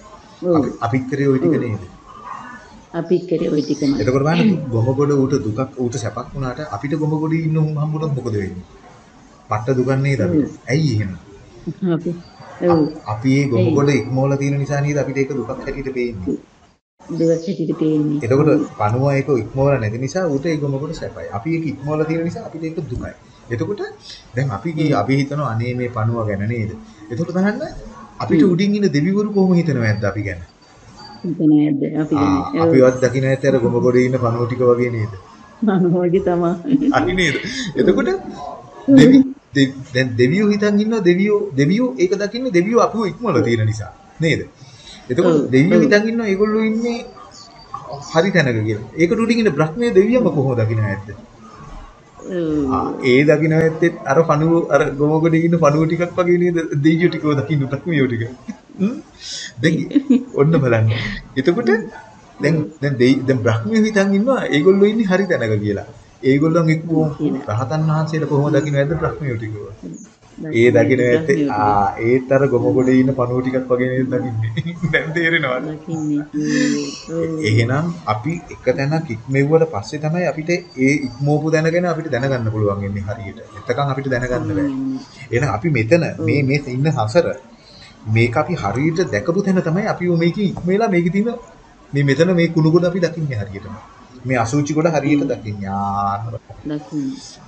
ඔව්. අපි අපිත් කරේ ওই ටික නේද? අපි කරේ ওই ටිකම. එතකොට බලන්න ගොමගොඩ ඌට දුකක් ඌට සැපක් වුණාට අපිට ගොමගොඩේ ඉන්න උන් හම්බුනොත් මොකද වෙන්නේ? පට්ට දුකක් නේද අපිට? ඇයි එහෙම? අපි ඔව්. අපි මේ ගොමගොඩ ඉක්මවලා තියෙන නිසා නේද අපිට ඒක දුකක් හැටියට පේන්නේ. දෙවස් හැටියට පේන්නේ. එතකොට පණුවා ඒක ඉක්මවලා නැති නිසා ඌට ඒ ගොමගොඩ සැපයි. අපි ඒක ඉක්මවලා තියෙන නිසා අපිට ඒක දුකයි. එතකොට දැන් අපි කී අපි හිතනවා අනේ මේ පණුව ගැන නේද? එතකොට බලන්න අපිට උඩින් ඉන්න දෙවිවරු කොහොම හිතනවද අපි ගැන? හිතන ඇද්ද අපි ගැන. අපිවත් දකින්න ඇත්ත අර ගොමගොඩේ ඉන්න පණුව ටික වගේ නේද? මම වගේ තමයි. හරි නේද? එතකොට දෙවි දැන් දෙවියෝ හිතන් ඉන්නවා දෙවියෝ දෙවියෝ ඒක දකින්නේ දෙවියෝ අපිව ඉක්මවලා තියෙන නිසා නේද? එතකොට දෙවියෝ. හිතන් ඉන්නවා ඒගොල්ලෝ ඉන්නේ හරි තැනක කියලා. ඒකට උඩින් ඉන්න බ්‍රහ්මයේ දෙවියම කොහොමද දකින්න. ආ, ඒ දකින්න ඇත්තෙත් අර පණුව අර ගොමගොඩේ ඉන්න පණුව ටිකක් වගේ නේද දෙවියෝ ටිකව දකින්න බ්‍රහ්මියෝ ටික. දැන් ඔන්න බලන්න. එතකොට දැන් දැන් දැන් බ්‍රහ්මියෝ හිතන් ඉන්නවා ඒගොල්ලෝ ඉන්නේ හරි තැනක කියලා. ඒගොල්ලොන් ඉක්මෝ රහතන් වහන්සේලා කොහොමද දකින්න ඇද්ද බ්‍රහ්මියෝ ටිකව? ඒ දකින්න ඇත්තේ ආ ඒත් අර ගොමගොඩේ ඉන්න පණුව ටිකක් වගේ නේද දකින්නේ. දැන් තේරෙනවද? එහෙනම් අපි එක තැනක් ඉක්මෙව්වට පස්සේ තමයි අපිට ඒ ඉක්මවපු දැන ගැන අපිට දැනගන්න පුළුවන් ඉන්නේ හරියට. එතකන් අපිට දැනගන්න බෑ. එහෙනම් අපි මෙතන මේ මේ ඉන්න හසර මේක අපි හරියට දැකපු තැන තමයි අපි මේක ඉක්මෙලා මේකේ තියෙන මේ මෙතන මේ කුණු කොට අපි දකින්නේ හරියටම. මේ අසුචි කොට හරියට දකින්නේ.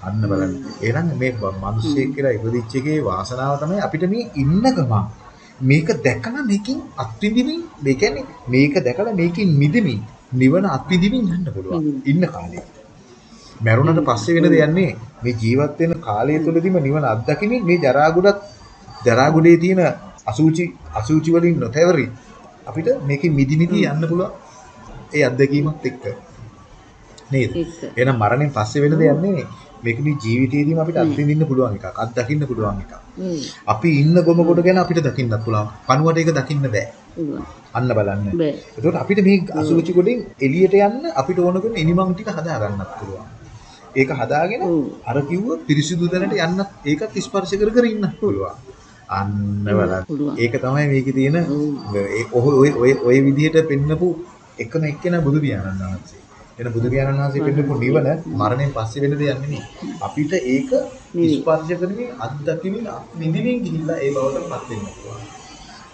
අන්න බලන්න. එහෙනම් මේ මිනිස්සෙක් කියලා ඉපදිච්ච එකේ වාසනාව තමයි අපිට මේ ඉන්න ගමන් මේක දැකලා මේකෙන් අත්විඳිමින් මේ කියන්නේ මේක දැකලා මේකෙන් මිදෙමින් නිවන අත්විඳිමින් යන්න පුළුවන්. ඉන්න කාලේ. මරුණට පස්සේ වෙන දෙයක් නේ. මේ ජීවත් වෙන කාලය තුළදීම නිවන අත්දකිමින් මේ ජරා ගොඩත් ජරා ගොඩේ තියෙන අසුචි අසුචි වලින් නොතැවරි අපිට මේකෙන් මිදි මිදි යන්න පුළුවන්. ඒ අත්දැකීමත් එක්ක. නේද? එහෙනම් මරණයෙන් පස්සේ වෙන දෙයක් නෙමෙයි. මේක මේ ජීවිතේදීම අපිට අත්විඳින්න පුළුවන් එකක්. අත්දකින්න පුළුවන් එකක්. අපි ඉන්න ගොම කොට ගැන අපිට දකින්නත් පුළුවන්. පණුවට ඒක දකින්න බෑ. අන්න බලන්න. එතකොට අපිට මේ අසුචි ගොඩෙන් එළියට යන්න අපිට ඕන කරන ඉනිමම් ටික හදා ගන්නත් පුළුවන්. ඒක හදාගෙන. අර කිව්ව පිරිසිදු තැනට යන්නත් ඒකත් ස්පර්ශ කර කර ඉන්නත් පුළුවන්. අන්න බලන්න. ඒක තමයි මේකේ තියෙන ඔය ඔය ඔය විදිහට පෙන්නපු එකම එක්කෙනා බුදු පියාණන් වහන්සේ. එන බුදු පියාණන් වහන්සේ පෙන්නපු නිවන මරණයෙන් පස්සේ වෙන දෙයක් නෙමෙයි. අපිට ඒක. ස්පර්ශ කරමින් අත්දකිමින් නිදිමින් ගිහිල්ලා ඒ බවටපත් වෙන්න පුළුවන්.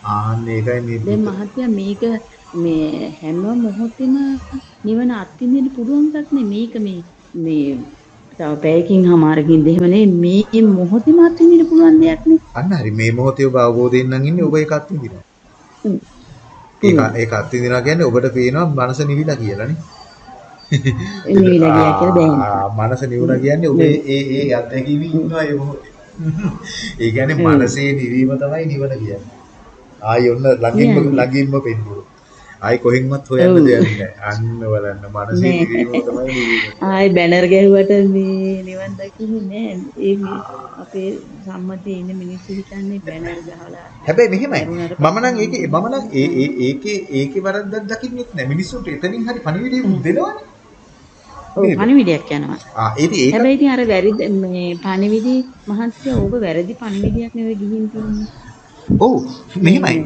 ආන්න ඒකයි මේ දැන් මහත්තයා මේක මේ හැම මොහොතෙම නිවන අත්විඳින්න පුළුවන් එකක් නේ මේක මේ මේ තව පැයකින් හමාරකින් දෙහෙම නේ මේ මොහොතෙම අත්විඳින්න පුළුවන් දෙයක් නේ අන්න හරි මේ මොහොතේ ඔබ අවබෝධයෙන් නම් ඉන්නේ ඔබ ඒක අත්විඳිනවා. ඒක ඒක අත්විඳිනවා කියන්නේ ඔබට පේනවා මනස නිවිලා කියලානේ. මනස නිවුණා කියන්නේ ඔබ ඒ ඒ අත්දැකීමේ ඉන්නවා ඒ. ඒ කියන්නේ මනසේ නිවීම තමයි නිවන කියන්නේ. ආයි ඔන්න ළඟින්ම. ළඟින්ම පෙන්නුවා. ආයි කොහෙන්වත් හොයන්න. දෙයක් නැහැ. අන්න බලන්න මනසේ. නිවීම තමයි නිවීම. ආයි බැනර් ගැහුවට මේ නිවන් දකින්නේ නෑ ඒ මේ අපේ සම්මතයේ ඉන්න මිනිස්සු හිතන්නේ බැනර් ගහලා හැබැයි මෙහෙමයි. මම නම් ඒකේ මම නම් ඒ ඒ ඒකේ ඒකේ වරද්දක් දකින්නෙත් නැහැ. මිනිස්සුන්ට එතනින් හරි පණිවිඩය දෙනවනේ. ඔව්? පණිවිඩයක් යනවා ආ ඒක ඒක හැබැයි ඉතින් අර වැරදි මේ පණිවිඩي මහත්තයා ඕක වැරදි පණිවිඩයක් නෙවෙයි ගිහින් තියෙන්නේ ඔව් මෙහෙමයි.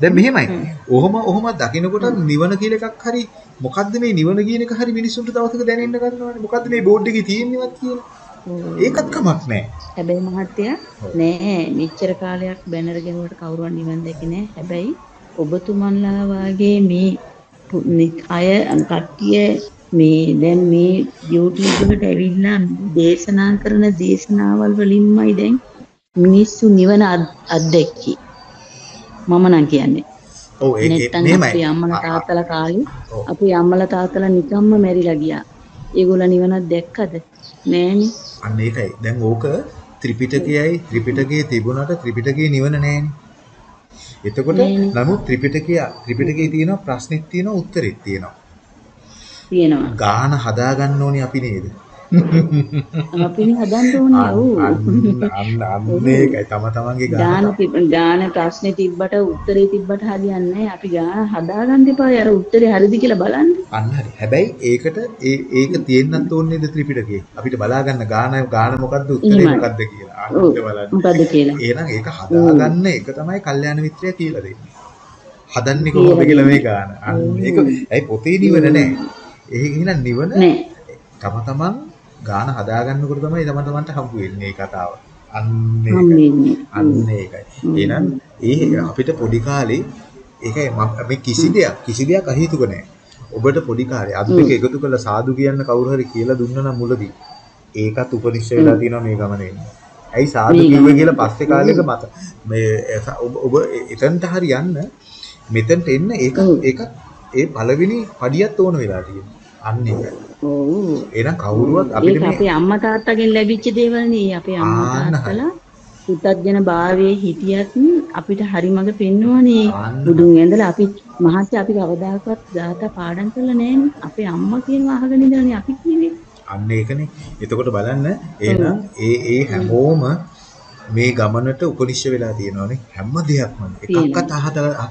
දැන් මෙහෙමයි. ඔහොම ඔහොම දකින්නකොට නිවන කියලා එකක් හරි මොකද්ද මේ නිවන කියන එක හරි මිනිස්සුන්ට දවසක දැනෙන්න ගන්නවානේ. මොකද්ද මේ බෝඩ් එකේ තියෙන්නේවත් කියලා. ඒකත් කමක් නැහැ. හැබැයි මහත්තයා නෑ මෙච්චර කාලයක් බැනර් ගැහුවට කවුරුවත් නිවන් දැකේ නෑ හැබැයි ඔබතුමන්ලා වාගේ මේ අය කට්ටිය මේ දැන් මේ YouTube එකට ඇවිල්ලා දේශනා කරන දේශනාවල් වලින්මයි දැන් මිනිස්සු නිවන අත්- අත්දැක්කේ මම නම් කියන්නේ ඔව් ඒක මෙහෙමයි. අපේ අම්මලා තාත්තලා කාලේ. අපේ අම්මලා තාත්තලා නිකම්ම මැරිලා ගියා. ඒගොල්ලෝ නිවනක් දැක්කද? නෑනේ. අන්න ඒකයි. දැන් ඕක ත්‍රිපිටකයයි ත්‍රිපිටකයේ තිබුණාට ත්‍රිපිටකයේ නිවන නැහැනේ. එතකොට නෑනේ. නමුත් ත්‍රිපිටකය ත්‍රිපිටකයේ තියෙනවා ප්‍රශ්නෙත් තියෙනවා උත්තරෙත් තියෙනවා. තියෙනවා. ගාන හදා ගන්න ඕනේ අපි නේද? අපිනේ හදන්න ඕනේ. ඔව්. අන්න අන්න ඒකයි තම තමන්ගේ ගාන ගාන ගාන ප්‍රශ්නේ තිබ්බට උත්තරේ තිබ්බට හරියන්නේ. අපි ගාන හදාගන්න එපා. අර උත්තරේ හරිද කියලා බලන්න. අන්න හරි. හැබැයි ඒකට ඒ ඒක තියෙන්නත් ඕනේ නේද ත්‍රිපිටකේ. අපිට බලා ගන්න ගාන ගාන මොකද්ද උත්තරේ. මොකද්ද කියලා. අන්න. බලන්න. මොකද්ද කියලා. එහෙනම් ඒක හදාගන්න එක තමයි කල්යාණ මිත්‍රයා කියලා දෙන්නේ. හදන්නේ කොහොමද කියලා මේ ගාන. අන්න ඒක ඇයි පොතේ නිවන නැහැ. ඒ එහෙනම් නිවන. තම තමන් ගාන හදාගන්නකොට තමයි තම තමන්ට හම්බ වෙන්නේ කතාව. අන්න ඒකයි. අන්න ඒකයි. එහෙනම් ඒ අපිට පොඩි කාලේ ඒකයි මේ කිසි දෙයක් කිසි දෙයක් අහේතුක නැහැ. ඔබට පොඩි කාලේ අත් දෙක එකතු කරලා සාදු කියන්න කවුරු හරි කියලා දුන්නා නම් මුලදී ඒකත් උපනිශ්චය වෙලා තියෙනවා මේ ගමනේ. ඇයි සාදු කිව්වේ. කියලා පස්සේ කාලෙක මත මේ ඔබ එතනට හරි යන්න මෙතනට එන්න ඒක. ඒක ඒ පළවෙනි පඩියත් ඕන වෙලා තියෙනවා. අන්න ඒකයි. ඔව්. එහෙනම් කවුරුවත් අපිට ඒක මේ අපේ අම්මා තාත්තගෙන් ලැබිච්ච දේවල් නේ. අපේ අම්මා. තාත්තලා පුතත්ජන භාවයේ හිටියත් අපිට හරි මඟ පෙන්වන්නේ. බුදුන් ඇඳලා අපි මහත්ය අපි කවදාකවත් දාත පාඩම් කරලා නැහැනේ. අපේ අම්මා කියනවා අහගෙන ඉඳලානේ අපි කිව්වේ. අන්න ඒකනේ. එතකොට බලන්න එහෙනම් ඒ ඒ හැමෝම මේ ගමනට උපනිශ්චය වෙලා තියෙනවානේ. හැම දෙයක්ම එකක්වත් අහතලා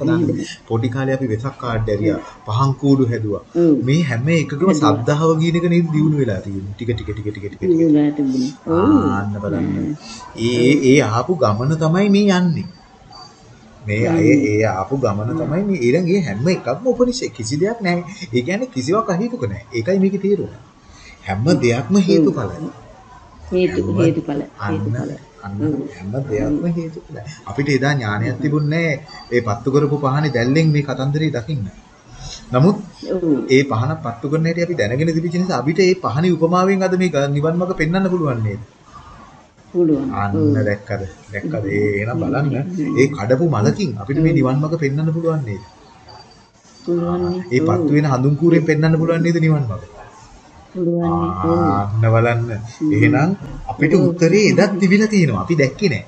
පොඩි කාලේ අපි වෙසක් කාඩ් ඇරියා, පහන් කූඩු හැදුවා. මේ හැම එකකම සද්ධාව කියන එක නේද දිනු වෙලා තියෙන්නේ. ටික ටික ටික ටික ටික. ආන්න බලන්න. ඒ ඒ ආපු ගමන තමයි මේ යන්නේ. මේ අය ඒ ආපු ගමන තමයි මේ ඊළඟ හැම එකක්ම උපනිශ්චය කිසි දෙයක් නැහැ. ඒ කියන්නේ කිසිවක් අහේතුක නැහැ. ඒකයි මේකේ තේරුම. හැම දෙයක්ම හේතුඵලයි. හේතු හේතුඵල හේතුඵල. අන්න හැම දෙයක්ම හේතුඵලයි. අපිට එදා ඥානයක් තිබුණේ ඒ පත්තු කරපු පහනේ දැල්ලෙන් මේ කතන්දරේ දකින්න. නමුත්. ඒ පහන පත්තු කරන හැටි අපි දැනගෙන තිබිච්ච නිසා අපිට ඒ පහනේ උපමාවෙන් අද මේ නිවන් මාර්ග පෙන්වන්න පුළුවන් නේද? පුළුවන්. අන්න දැක්කද? දැක්කද? ඒ එහෙනම් බලන්න ඒ කඩපු මලකින් අපිට මේ නිවන් මාර්ග පෙන්වන්න පුළුවන් නේද? පුළුවන්. ඒ පත්තු වෙන හඳුන් කූරෙන් පෙන්වන්න පුළුවන් නේද නිවන් මාර්ග? පුළුවන් බලන්න. එහෙනම් අපිට උත්තරේ එදත් තිබිලා තියෙනවා. අපි දැක්කේ නෑ.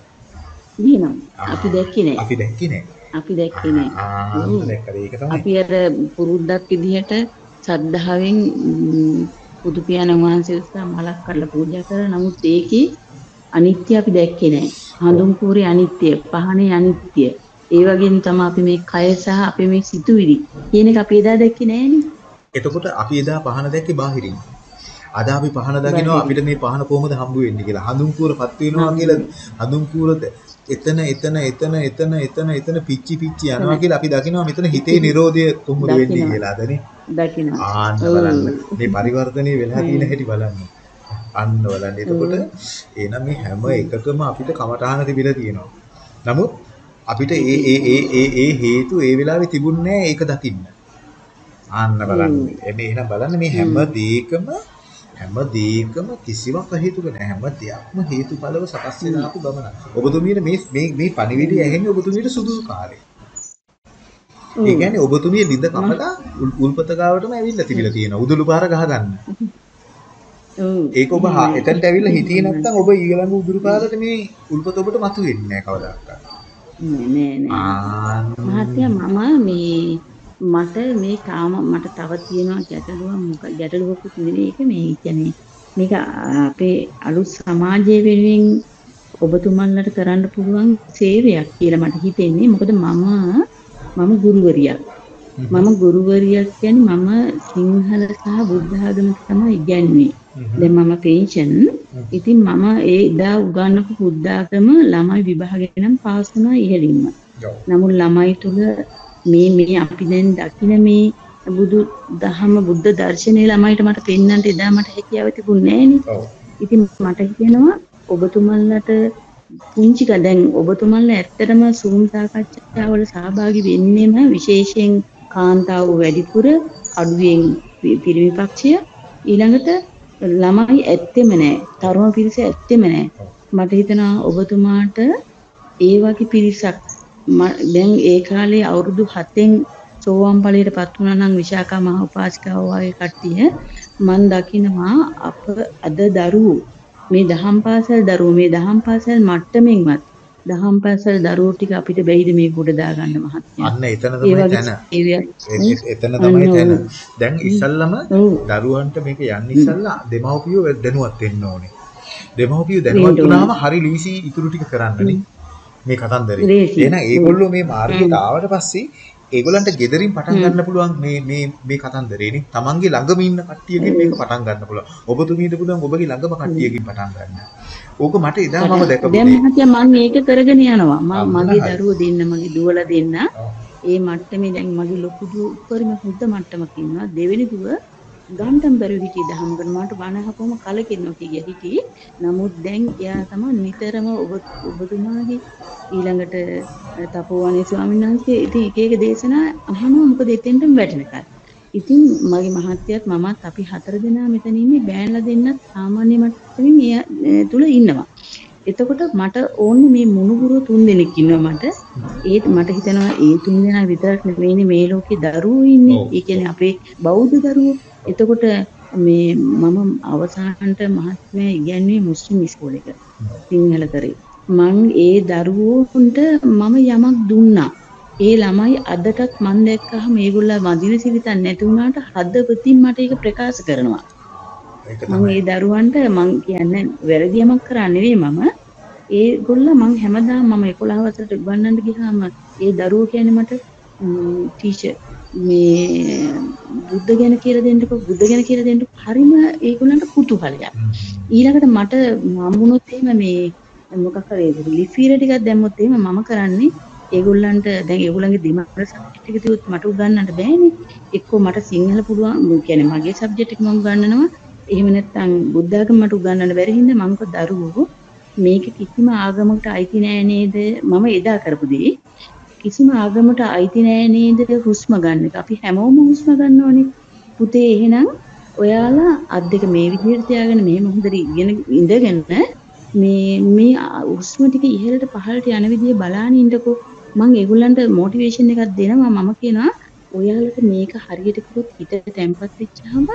දිනන. අපි දැක්කේ නෑ. අපි දැක්කේ නෑ. අපි දැක්කේ නෑ. අපි අර පුරුද්දක් විදිහට සද්ධාවෙන් බුදු පියාණන් වහන්සේ උස්සා මලක් කරලා පූජා කරා. නමුත් ඒකේ අනිත්‍ය අපි දැක්කේ නෑ. හඳුන් කූරේ අනිත්‍ය, පහනේ අනිත්‍ය. ඒ වගේම තමයි අපි මේ කය සහ අපි මේ සිතුවිලි කියන එක අපි එදා දැක්කේ නෑනේ. එතකොට අපි එදා පහන දැක්කේ බාහිරින්. අද අපි පහන දකිනවා අපිට මේ පහන කොහොමද හම්බ වෙන්නේ කියලා. හඳුන් කූරපත් වෙනවා කියලා හඳුන් කූරද එතන එතන එතන එතන එතන එතන පිච්චි පිච්චි යනවා කියලා අපි දකිනවා මෙතන හිතේ Nirodha කොහොමද වෙන්නේ කියලා අදනේ. දකිනවා. ආන්න බලන්න. මේ පරිවර්තනයේ වෙලා තියෙන හැටි බලන්න. අන්න බලන්න. එතකොට එහෙනම් මේ හැම එකකම අපිට කමඨාන තිබිලා තියෙනවා. නමුත් අපිට ඒ ඒ ඒ ඒ ඒ හේතු ඒ වෙලාවේ තිබුණේ ඒක දකින්න. ආන්න බලන්න. එනේ එහෙනම් බලන්න මේ හැම දෙයකම හැම දෙයකම කිසිවක් හේතුක නැහැ. හැම දෙයක්ම හේතුඵලව සකස් වෙන ආපු ගමන. ඔබතුමියට මේ මේ මේ පණිවිඩය ඇහෙන්නේ ඔබතුමියට සුදුසු කාලේ. ඒ කියන්නේ ඔබතුමිය ලිඳ කපලා උල්පත ගාවටම ඇවිල්ලා තිබිලා තියෙනවා. උදුළු පාර ගහගන්න. ඒක ඔබ එතනට ඇවිල්ලා හිටියේ නැත්නම් ඔබ ඊළඟ උදුළු පාරට මේ උල්පත ඔබට මතුවෙන්නේ නැහැ කවදාවත්. නෑ නෑ මහත්තයා මම මේ මට මේ තාම මට තව තියෙනවා ගැටලුවක් ගැටලුවකුත් නෙවෙයි. ඒක මේ කියන්නේ මේක අපේ අලුත් සමාජය වෙනුවෙන් ඔබතුමන්ලට කරන්න පුළුවන් සේවයක් කියලා මට හිතෙන්නේ. මොකද මම මම ගුරුවරියක්. මම ගුරුවරියක් කියන්නේ මම සිංහල සහ බුද්ධ ආගම තමයි ඉගැන්වුවේ දැන් මම පෙන්ෂන් ඉතින් මම ඒ එදා උගන්වපු බුද්ධ ආගම ළමයි විභාගෙ නම් පාස් වුණා ඉහළින්ම නමුත් ළමයි තුල මේ මේ අපි දැන් දකින මේ බුදු දහම බුද්ධ දර්ශනය ළමයිට මට පෙන්වන්නට එදා මට හැකියාව තිබුණේ නෑනේ. ඉතින් මට හිතෙනවා ඔබතුමන්ලට පුංචි දැන් ඔබතුමන්ලා ඇත්තටම සූම් සාකච්ඡාවල සහභාගී වෙන්නෙම විශේෂයෙන් කාන්තාව වැඩිපුර අඩුවෙන් පිරිමි පක්ෂය ඊළඟට ළමයි ඇත්තෙම නෑ. තරුණ පිරිස ඇත්තෙම නෑ. මට හිතෙනවා ඔබතුමාට ඒ වගේ පිරිසක් දැන් ඒ කාලේ අවුරුදු 7න් සෝවාන් ඵලයටපත් වුණා නම් විශාකා මහ උපාසිකාව වගේ කට්ටිය මන් දකිනවා අප අද දරුවෝ මේ දහම් පාසල් දරුවෝ මේ දහම් පාසල් මට්ටමින්වත් දහම් පාසල් දරුවෝ ටික අපිට බැයිද මේ කොට දාගන්න මහත්මයා. අන්න එතන තමයි තැන. එතන තමයි තැන. දැන් ඉස්සල්ලාම දරුවන්ට මේක යන්න ඉස්සල්ලා දෙමව්පියෝ දැනුවත් වෙන්න ඕනේ. දෙමව්පියෝ දැනුවත් වුණාම හරි ලීසි ඉතුරු ටික කරන්නනේ. මේ කතන්දරේ. එහෙනම් ඒගොල්ලෝ මේ මාර්ගයට ආවට පස්සේ ඒගොල්ලන්ට gederin පටන් ගන්න පුළුවන් මේ මේ මේ කතන්දරේනේ. Tamange ළඟම ඉන්න කට්ටියකින් මේක පටන් ගන්න පුළුවන්. ඔබතුමීට පුළුවන් ඔබගේ ළඟම කට්ටියකින් පටන් ගන්න. ඕක මට එදා මම දැකපු දැන් මහත්තයා මම මේක කරගෙන යනවා. මම මගේ දරුවෝ දෙන්න මගේ දුවලා දෙන්න. ඒ මට්ටමේ දැන් මගේ ලොකු දුව උපරිම හුද්ද මට්ටමක ඉන්නවා. දෙවෙනි දුව ගන්ටම් බැරුව හිටියේ දහම්ගන මට බණ අහපුවම කලකිරෙනවා කිය හිටියේ. නමුත් දැන් එයා තමයි නිතරම ඔබ ඔබතුමාගේ ඊළඟට තපෝවනේ ස්වාමීන් වහන්සේ ඉතින් එක එක දේශනා අහනවා මොකද එතෙන්ටම වැටෙනකල්. ඉතින් මගේ මහත්තයත් මමත් අපි හතර දෙනා මෙතන ඉන්නේ බෑන්ලා දෙන්නත් සාමාන්‍ය මට්ටමින් එයා තුල ඉන්නවා. එතකොට මට ඕනේ මේ මුණුබුරු තුන් දෙනෙක් ඉන්නවා මට. ඒත් මට හිතෙනවා ඒ තුන් දෙනා විතරක් නෙවෙයි මේ ලෝකේ දරුවෝ ඉන්නේ. ඒ කියන්නේ අපේ බෞද්ධ දරුවෝ. එතකොට මේ මම අවසානට මහත්මයා ඉගැන්වුවේ මුස්ලිම් ඉස්කෝලේක සිංහල කරේ. මං ඒ දරුවෝන්ට මම යමක් දුන්නා. ඒ ළමයි අදටත් මන් දැක්කහම මේගොල්ලෝ වදින සිරිතක් නැති වුණාට හදවතින් මට ඒක ප්‍රකාශ කරනවා. මම ඒ දරුවන්ට මං කියන්නේ වැරදි යමක් කරා නෙවෙයි මම ඒගොල්ල මං හැමදාම මම 11 වසරට උගන්වන්න ගියාම ඒ දරුවෝ කියන්නේ මට ටීචර් මේ බුද්ධ ගැන කියලා දෙන්නකෝ බුද්ධ ගැන කියලා දෙන්නකෝ හරිම ඒගොල්ලන්ට කුතුහලයක්. ඊළඟට මට හම්බුනොත් එහෙම මේ මොකක් හරි ලිෆීර ටිකක් දැම්මොත් එහෙම මම කරන්නේ ඒගොල්ලන්ට දැන් ඒගොල්ලන්ගේ දෙමාපිය සබ්ජෙක්ට් එක තියුත් මට උගන්වන්න බෑනේ. එක්කෝ මට සිංහල පුළුවන්. කියන්නේ මගේ සබ්ජෙක්ට් එක මම උගන්වනවා. එහෙම නැත්නම් බුද්ධ ආගම මට උගන්වන්න බැරි හින්දා මම කෝ දරුවෝ. මේක කිසිම ආගමකට අයිති නෑ නේද? මම එදා කරපු දේ කිසිම ආගමකට අයිති නෑ නේද හුස්ම ගන්න එක. අපි හැමෝම හුස්ම ගන්න ඕනේ. පුතේ එහෙනම් ඔයාලා අත් දෙක මේ විදිහට තියාගෙන මෙහෙම හොඳට ඉගෙන ඉඳගෙන මේ මේ හුස්ම ටික ඉහළට පහළට යන විදිය බලාගෙන ඉන්නකෝ. මම ඒගොල්ලන්ට මොටිවේෂන් එකක් දෙනවා. මම කියනවා ඔයාලට මේක හරියට කිව්වොත් හිත තැම්පත් වෙච්චාම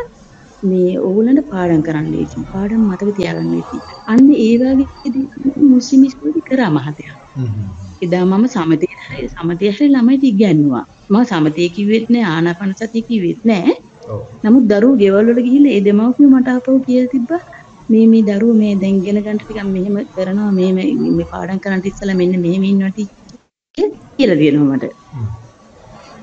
මේ ඕගොල්ලන්ට පාඩම් කරන්න ලේසි. පාඩම් මතක තියාගන්න ලේසි. අන්න ඒ වගේ මුස්ලිම් ඉස්කෝලේ කරා මහතයා. එදා මම සමතේ සමතේ හැරි ළමයිට ඉගැන්නුවා. මම සමතේ කිව්වෙත් නෑ ආනාපාන සතිය කිව්වෙත් නෑ. නමුත් දරුවෝ ගෙවල් වල ගිහිල්ලා ඒ දෙමව්පියෝ මට අපව කියලා තිබ්බා මේ මේ දරුවෝ මේ දැන් ඉගෙන ගන්න ටිකක් මෙහෙම කරනවා මේ මේ පාඩම් කරන්න ඉස්සලා මෙන්න මෙහෙම ඉන්නවා කියලා දෙනවා මට.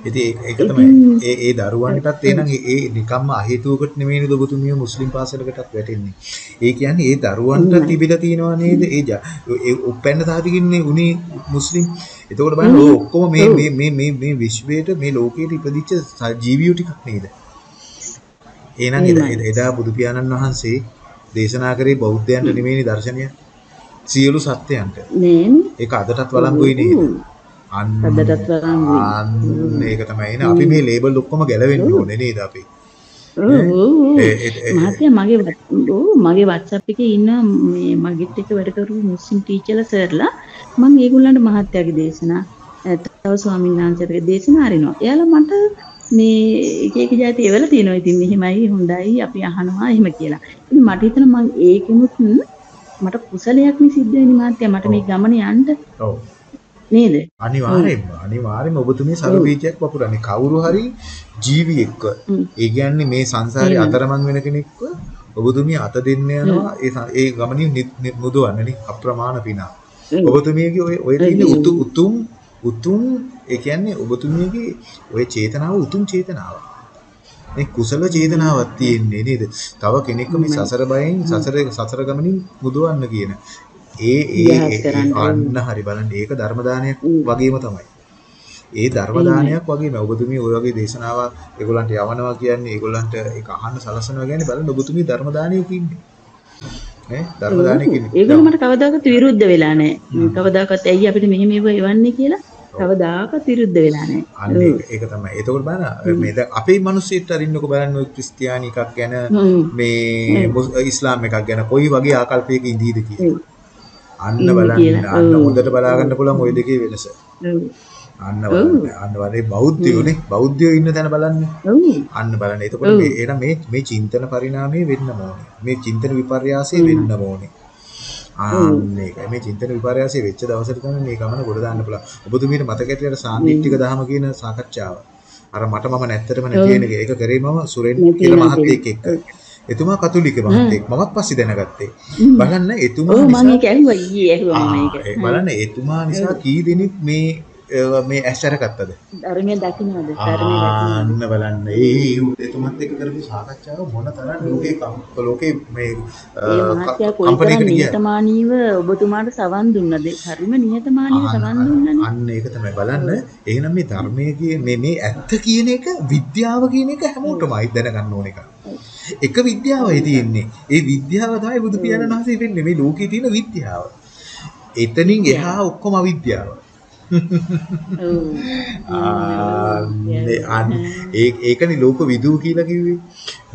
ඉතින් ඒක තමයි ඒ ඒ දරුවන්ටත් එනං ඒ නිකම්ම අහේතුවකට නෙමෙයිනේ ඔබතුමිය මුස්ලිම් පාසලකටත් වැටෙන්නේ. ඒ කියන්නේ ඒ දරුවන්ට තිබිලා තියෙනවා නේද? ඒ උපැන්න තාතිකින්නේ උනේ මුස්ලිම්. එතකොට බලන්න ඔය ඔක්කොම මේ මේ මේ මේ මේ විශ්වයට මේ ලෝකයට ඉපදිච්ච ජීවියෝ ටිකක් නේද? එහෙනම් එදා බුදු පියාණන් වහන්සේ දේශනා කරේ බෞද්ධයන්ට නෙමෙයිනේ දර්ශනය. සියලු සත්‍යයන්ට. නේනේ. ඒක අදටත් වළංගුයි නේද? අන්න අදටත් වළංගුයි. අන්න ඒක තමයි එන අපි මේ ලේබල් ඔක්කොම ගැලවෙන්න ඕනේ නේද අපි? මහත්තයා මගේ මගේ WhatsApp එකේ ඉන්න මේ මගෙත් එක්ක වැඩ කරපු මුස්ලිම් ටීචර්ලා සර්ලා මම ඒගොල්ලන්ට මහත්තයාගේ දේශනා තව ස්වාමීන් වහන්සේගේ දේශනා අරිනවා. එයාලා මට මේ එක එක જાති එවලා තියෙනවා. ඉතින් මෙහෙමයි හොඳයි අපි අහනවා එහෙම කියලා. ඉතින් මට හිතෙනවා මම ඒකෙමුත් මට කුසලයක් නේ සිද්ධ වෙන්නේ මහත්තයා මට මේ ගමන යන්න. ඔව්. නේද? අනිවාර්යෙන්ම අනිවාර්යෙන්ම ඔබතුමිය සරු බීජයක් වපුරන්නේ කවුරු හරි ජීවියෙක්ව. ඒ කියන්නේ මේ සංසාරේ අතරමං වෙන කෙනෙක්ව ඔබතුමිය අත දෙන්න යනවා ඒ ඒ ගමනින් මුදවන්නේ අප්‍රමාණ පිනා. ඔබතුමියගේ ඔය ඔය තියෙන උතුම් උතුම් ඒ කියන්නේ ඔබතුමියගේ ඔය චේතනාව උතුම් චේතනාවක්. මේ කුසල චේතනාවක් තියෙන්නේ නේද? තව කෙනෙක්ව මේ සසර බයෙන් සසර සසර ගමනින් මුදවන්න කියන. ඒ ඒ අන්න හරි බලන්න ඒක ධර්ම දානයක් වගේම තමයි. ඒ ධර්ම දානයක් වගේම ඔබතුමිය ඔය වගේ දේශනාවක් ඒගොල්ලන්ට යවනවා කියන්නේ ඒගොල්ලන්ට ඒක අහන්න සලසනවා කියන්නේ බලන්න ඔබතුමිය ධර්ම දානයක ඉන්නේ. ඈ ධර්ම දානයක ඉන්නේ. ඒගොල්ලෝ මට කවදාකවත් විරුද්ධ වෙලා නැහැ. කවදාකවත් ඇයි අපිට මෙහෙම ඒව එවන්නේ කියලා කවදාකවත් විරුද්ධ වෙලා නැහැ. අන්න ඒක තමයි. එතකොට බලන්න මේ දැන් අපේ මිනිස්සුන්ට අරින්නකො බලන්න ඔය ක්‍රිස්තියානි එකක් ගැන මේ ඉස්ලාම් එකක් ගැන කොයි වගේ ආකල්පයක ඉඳීද කියලා. අන්න බලන්න අන්න හොඳට බලා ගන්න පුළුවන් ওই දෙකේ වෙනස. අන්න බලන්න අන්න වලේ බෞද්ධයෝනේ බෞද්ධයෝ ඉන්න තැන බලන්න. අන්න බලන්න. එතකොට මේ එහෙනම් මේ මේ චින්තන පරිණාමය වෙන්න ඕනේ. මේ චින්තන විපර්යාසය වෙන්න ඕනේ. අන්න ඒකයි මේ චින්තන විපර්යාසය වෙච්ච දවසට තමයි මේ ගමන ගොඩ දාන්න පුළුවන්. ඔබතුමීට මතක ඇටියට සාන්දිටික දහම කියන සාකච්ඡාව. අර මට මම නැත්තටම නැති වෙන එක. ඒක කරේ මම සුරෙන් කියලා මහත්තයෙක් එක්ක. එතුමා කතෝලික මහත්තයෙක්. මමත් පස්සේ දැනගත්තේ. බලන්න එතුමා නිසා මම ඒක ඇහුවා ඊයේ ඇහුවා මම ඒක. බලන්න එතුමා නිසා කී දෙනෙක් මේ මේ ඇස්සර ගත්තද? ධර්මයෙන් දකින්නවද? ධර්මයෙන් අන්න බලන්න. ඒ එතුමත් එක්ක කරපු සාකච්ඡාව මොන තරම් ලෝකේ ලෝකේ මේ කම්පැනි නිහතමානීව ඔබතුමාට සවන් දුන්නද? හරිම නිහතමානීව සවන් දුන්නනේ. අන්න ඒක තමයි බලන්න. එහෙනම් මේ ධර්මයේ මේ මේ ඇත්ත කියන එක විද්‍යාව කියන එක හැමෝටමයි දැනගන්න ඕන එකක්. එක විද්‍යාවයි තියෙන්නේ. ඒ විද්‍යාව තමයි බුදු පියාණන් වහන්සේ වෙන්නේ මේ ලෝකේ තියෙන විද්‍යාව. එතනින් එහා ඔක්කොම අවිද්‍යාව. ඒකනේ ලෝක විදූ කියලා කිව්වේ.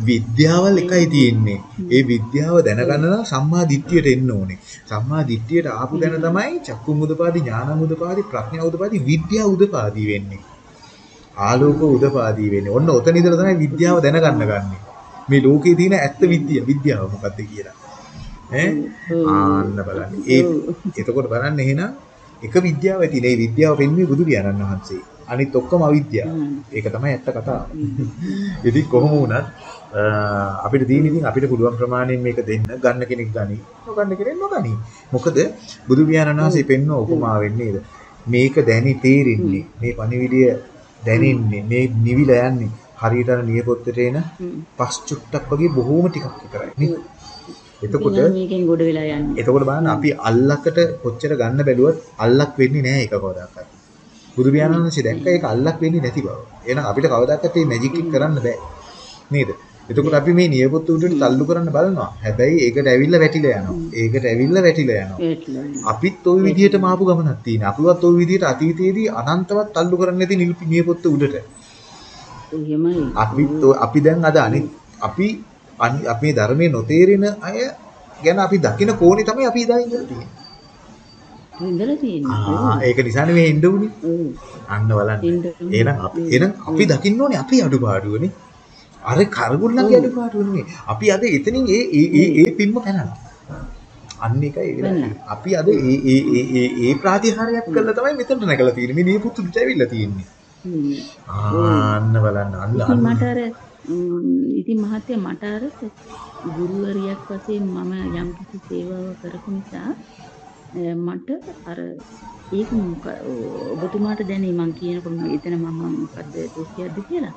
විද්‍යාවල් එකයි තියෙන්නේ. ඒ විද්‍යාව දැනගන්න නම් සම්මා දිට්ඨියට එන්න ඕනේ. සම්මා දිට්ඨියට ආපු දැන තමයි චක්කු මුදපාදි ඥාන මුදපාදි ප්‍රඥා උදපාදි විද්‍යා උදපාදි වෙන්නේ. ආලෝක උදපාදි වෙන්නේ. ඔන්න ඔතන ඉඳලා තමයි විද්‍යාව දැනගන්න ගන්නෙ. මේ ලෝකේ තියෙන ඇත්ත විද්‍යාව විද්‍යාව මොකද්ද කියලා. ඈ ආන්න බලන්න. ඒ එතකොට බලන්න එහෙනම් එක විද්‍යාව ඇති. මේ විද්‍යාව පෙන්වන්නේ බුදු පියාණන් වහන්සේ. අනිත් ඔක්කොම අවිද්‍යාව. ඒක තමයි ඇත්ත කතාව. ඉතින් කොහොම වුණත් අපිට තියෙන ඉතින් අපිට පුළුවන් ප්‍රමාණයෙන් මේක දෙන්න ගන්න කෙනෙක් ගනි. නොගන්න කෙනෙක් නොගනි. මොකද බුදු පියාණන් වහන්සේ පෙන්වන උපමාවෙන් නේද? මේක දැනි තේරෙන්නේ. මේ පණිවිඩය දැනෙන්නේ. මේ නිවිලා යන්නේ. හරියට අර නියපොත්තට එන පස් චුට්ටක් වගේ බොහෝම ටිකක් විතරයි නේ. එතකොට මේකෙන් ගොඩ වෙලා යන්නේ. එතකොට බලන්න අපි අල්ලකට කොච්චර ගන්න බැලුවත් අල්ලක් වෙන්නේ නැහැ ඒක කවදාකවත්. බුදු පියාණන් වහන්සේ දැක්ක ඒක අල්ලක් වෙන්නේ නැති බව. එහෙනම් අපිට කවදාකවත් මේ මැජික් එක කරන්න බෑ. නේද? එතකොට අපි මේ නියපොත්ත උඩට තල්ලු කරන්න බලනවා. හැබැයි ඒකට ඇවිල්ලා වැටිලා යනවා. ඒකට ඇවිල්ලා වැටිලා යනවා. අපිත් ওই විදිහටම ආපු ගමනක් තියෙනවා. අපිවත් ওই විදිහට අතීතයේදී අනන්තවත් තල්ලු කරන්න නැති නියපොත්ත උඩට. එහෙමයි. අපි අපි දැන් අද අනිත් අපි අපේ ධර්මයේ නොතේරෙන අය ගැන අපි දකින කෝණේ තමයි අපි ඉදා ඉඳලා තියෙන්නේ. ඉඳලා තියෙන්නේ. ආ ඒක නිසානේ මේ ඉන්න උනේ. අන්න බලන්න. එහෙනම් අපි එහෙනම් අපි දකින්න ඕනේ අපේ අඩුපාඩුවනේ. අර කරගුල්ලන්ගේ අඩුපාඩුව නෙමෙයි. අපි අද එතනින් ඒ ඒ ඒ පිම්ම පැනලා. අන්න එකයි. අපි අද ඒ ඒ ඒ ඒ ප්‍රාතිහාරයක් කළා තමයි මෙතනට නැගලා තියෙන්නේ. මේ නියපොතුට ඇවිල්ලා තියෙන්නේ. අන්න බලන්න අන්න මට අර ඉතින් මහත්තයා මට අර ගුරුවරියක් වශයෙන් මම යම් කිසි සේවාවක් කරපු නිසා මට අර ඒක ඔබතුමාට දැනේ මං කියනකොට එතන මම මොකද්ද දුකියක්ද කියලා.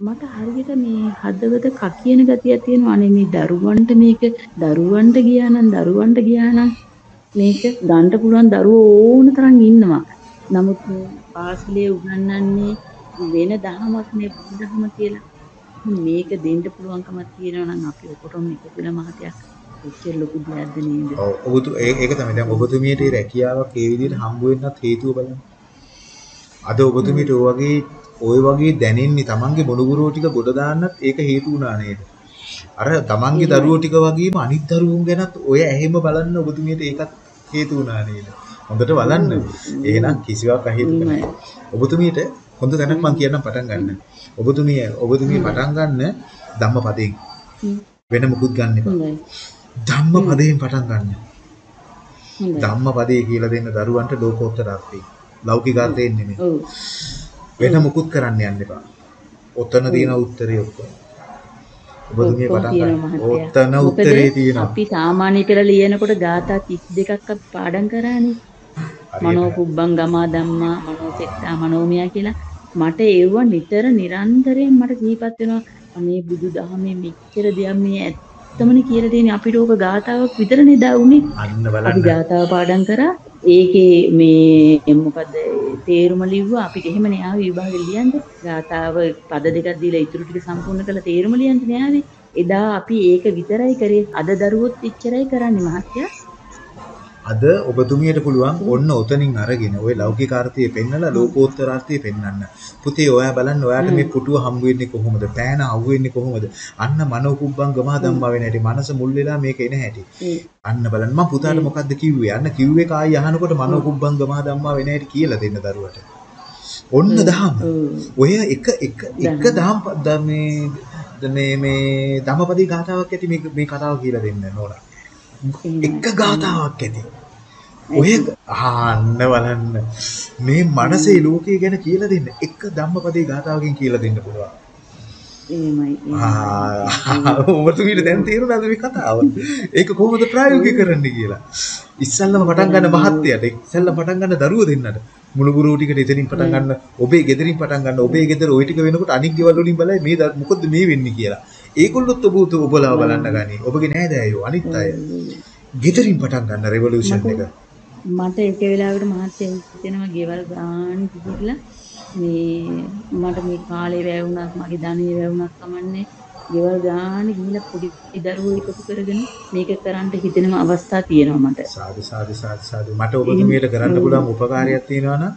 මට හරියට මේ හදවත කකියන ගතියක් තියෙනවා. අනේ මේ දරුවන්ට මේක දරුවන්ට ගියා නම් දරුවන්ට ගියා නම් මේක ගන්න පුළුවන් දරුවෝ ඕන තරම් ඉන්නවා. නමුත් පාසලේ උගන්වන්නේ වෙන දහමක් නේ බුදු දහම කියලා. මේක දෙන්න පුළුවන්කමක් තියෙනවා නම් අපි ඔකොටම එකතු වෙලා මහතයක් එච්චර ලොකු දෙයක්ද නේද? ඔව් ඔබතු ඒක තමයි දැන් ඔබතුමියට රැකියාවක් ඒ විදිහට හම්බ වෙන්නත් හේතුව බලන්න. අද ඔබතුමියට ඔය වගේ ওই වගේ දැනෙන්නේ තමන්ගේ මොනුගුරුව ටික ගොඩ දාන්නත් ඒක හේතු වුණා නේද? අර තමන්ගේ දරුවෝ ටික වගේම අනිත් දරුවුන් ගැනත් ඔය ඇහෙම බලන්න ඔබතුමියට ඒකත් හේතු වුණා නේද? හොඳට බලන්න. එහෙනම් කිසිවක් අහේතුක නැහැ. ඔබතුමියට හොඳ තැනක් මම කියන්නම් පටන් ගන්න. ඔබතුමිය ඔබතුමිය පටන් ගන්න ධම්මපදයෙන්. වෙන මුකුත් ගන්න එපා. ධම්මපදයෙන් පටන් ගන්න. ධම්මපදයේ කියලා දෙන්න දරුවන්ට ලෝකෝත්තර අර්ථය. ලෞකික අර්ථයෙන් නෙමෙයි. වෙන මුකුත් කරන්න යන්න එපා. ඔතන තියෙන උත්තරේ ඔක්කොම. ඔබතුමිය පටන් ගන්න. ඔතන උත්තරේ තියෙනවා. අපි සාමාන්‍ය පෙළ ලියනකොට ગાථා 32ක් අපි පාඩම් කරානේ. මනෝ කුබ්බං ගමා ධම්මා මනෝ සෙට්ටා මනෝමය කියලා මට ඒව නිතර නිරන්තරයෙන් මට සිහිපත් වෙනවා. මේ බුදු දහමේ මෙච්චර දෙයක් මේ ඇත්තමනේ කියලා තියෙන්නේ. අපිට ඕක ගාතාවක් විතරනේ දා උනේ අපි ගාතාව පාඩම් කරා. ඒකේ මේ මොකද තේරුම ලිව්වා? අපිට එහෙම නෑ ආවේ විභාගෙ ලියන්න. ගාතාව පද දෙකක් දීලා ඉතුරු ටික සම්පූර්ණ කරලා තේරුම ලියන්න නෑ ආවේ එදා අපි ඒක විතරයි කරේ. අද දරුවොත් එච්චරයි කරන්නේ මහත්තයා අද ඔබතුමියට පුළුවන් ඔන්න ඔතනින් අරගෙන ওই ලෞකික අර්ථය පෙන්නලා ලෝකෝත්තර අර්ථය පෙන්වන්න. පුතේ ඔයා බලන්න ඔයාට මේ පුටුව හම්බ වෙන්නේ කොහොමද? පෑන අහු වෙන්නේ කොහොමද? අන්න මනෝ කුබ්බං ගමා ධම්මා වෙන හැටි. මනස මුල් වෙලා මේක එන හැටි. අන්න බලන්න මම පුතාට මොකද්ද කිව්වේ? අන්න කිව්වේ කායි අහනකොට මනෝ කුබ්බං ගමා ධම්මා වෙන හැටි කියලා දෙන්න දරුවට. ඔන්න දහම. ඔය එක එක එක දහම් මේ මේ මේ ධම්මපදී ගාතාවක් ඇති මේ මේ කතාව කියලා දෙන්න නෝනා. එක ගාතාවක් ඇති. ඔය ආන්න බලන්න මේ මනසේ ලෝකය ගැන කියලා දෙන්න එක ධම්මපදේ ගාතාවකින් කියලා දෙන්න පුළුවන්. එහෙමයි. ඔබතුමීට දැන් තේරුණාද මේ කතාව? ඒක කොහොමද ප්‍රායෝගික කරන්නේ කියලා. ඉස්සල්ලාම පටන් ගන්න මහත්යට ඉස්සල්ලා පටන් ගන්න දරුවෝ දෙන්නට මුළු ගුරු ටිකට එතනින් පටන් ගන්න ඔබේ ගෙදරින් පටන් ගන්න ඔබේ ගෙදර ওই ටික වෙනකොට අනික් ගෙවල් වලින් බලයි මේ මොකද්ද මේ වෙන්නේ කියලා. ඒගොල්ලොත් ඔබ ඔබලා බලන්න ගනි. ඔබගේ නෑදෑයෝ අනිත් අය. ගෙදරින් පටන් ගන්න රෙවොලූෂන් එක. මට එක වෙලාවකට මහත්ය හිතෙනවා ගෙවල් ගාන ගිහිල්ලා මේ මට මේ කාලේ වැවුණත් මගේ ධනෙ වැවුණත් කමන්නේ ගෙවල් ගාන ගිහිල්ලා පොඩි දරුවෝ එකතු කරගෙන මේක කරන්න හිතෙනම අවස්ථා තියෙනවා මට. සාදු සාදු සාදු සාදු මට ඔබතුමියට කරන්න පුළුවන් උපකාරයක් තියෙනවා නම්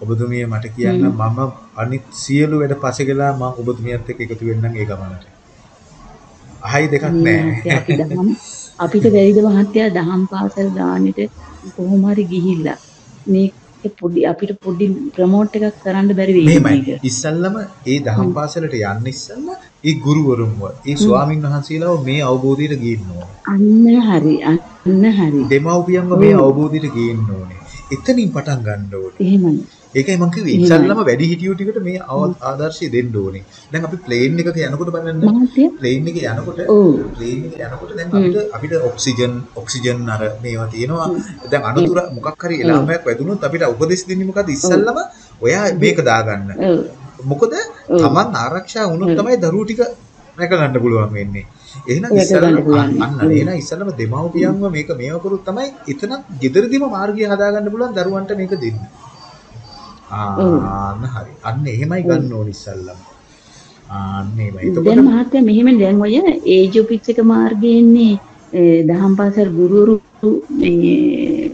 ඔබතුමිය මට කියන්න මම අනිත් සියලු වැඩ පසෙගලා මම ඔබතුමියත් එක්ක එකතු වෙන්නම් ඒ ගමනට. අහයි දෙකක් නැහැ. අපිට බැරිද මහත්තයා දහම් පාසල් ගානෙට කොහොම හරි ගිහිල්ලා මේක පොඩි අපිට පොඩි ප්‍රමෝට් එකක් කරන්න බැරි වෙයිද මේක? ඉස්සල්ලාම ඒ දහම් පාසලට යන්න ඉස්සල්ලා ඒ ගුරුවරුන්ව ඒ ස්වාමින් වහන්සේලාව මේ අවබෝධයට ගේන්න ඕනේ. අන්න හරි අන්න හරි. දෙමව්පියන්ව මේ අවබෝධයට ගේන්න ඕනේ. එතනින් පටන් ගන්න ඕනේ. එහෙමයි. ඒකයි මම කිව්වේ. ඉස්සල්ලාම වැඩි හිටියෝ ටිකට මේ ආදර්ශය දෙන්න ඕනේ. දැන් අපි ප්ලේන් එකක යනකොට බලන්න. ප්ලේන් එකේ යනකොට ප්ලේන් එකේ යනකොට දැන් අපිට අපිට ඔක්සිජන් ඔක්සිජන් අර මේවා තියෙනවා. දැන් අනතුර මොකක් හරි එළාමයක් වැදුනොත් අපිට උපදෙස් දෙන්නේ මොකද ඉස්සල්ලාම ඔයා මේක දාගන්න. මොකද Taman ආරක්ෂා වුණොත් තමයි දරුවෝ ටික රැකගන්න පුළුවන් වෙන්නේ. එහෙනම් ඉස්සල්ලාම අන්න එහෙනම් ඉස්සල්ලාම දෙමව්පියන්ව මේක මේව කරුත් තමයි එතන gederදීම මාර්ගය හදාගන්න පුළුවන් දරුවන්ට මේක දෙන්න. ආන්න හරි. අන්න එහෙමයි ගන්න ඕනි ඉස්සල්ලාම. ආන්න එහෙමයි. එතකොට දැන් මහත්තයා මෙහෙම දැන් ඔය ඒජ් ඔෆිස් එක මාර්ගයෙන්නේ දහම් පාසල් ගුරුවරු මේ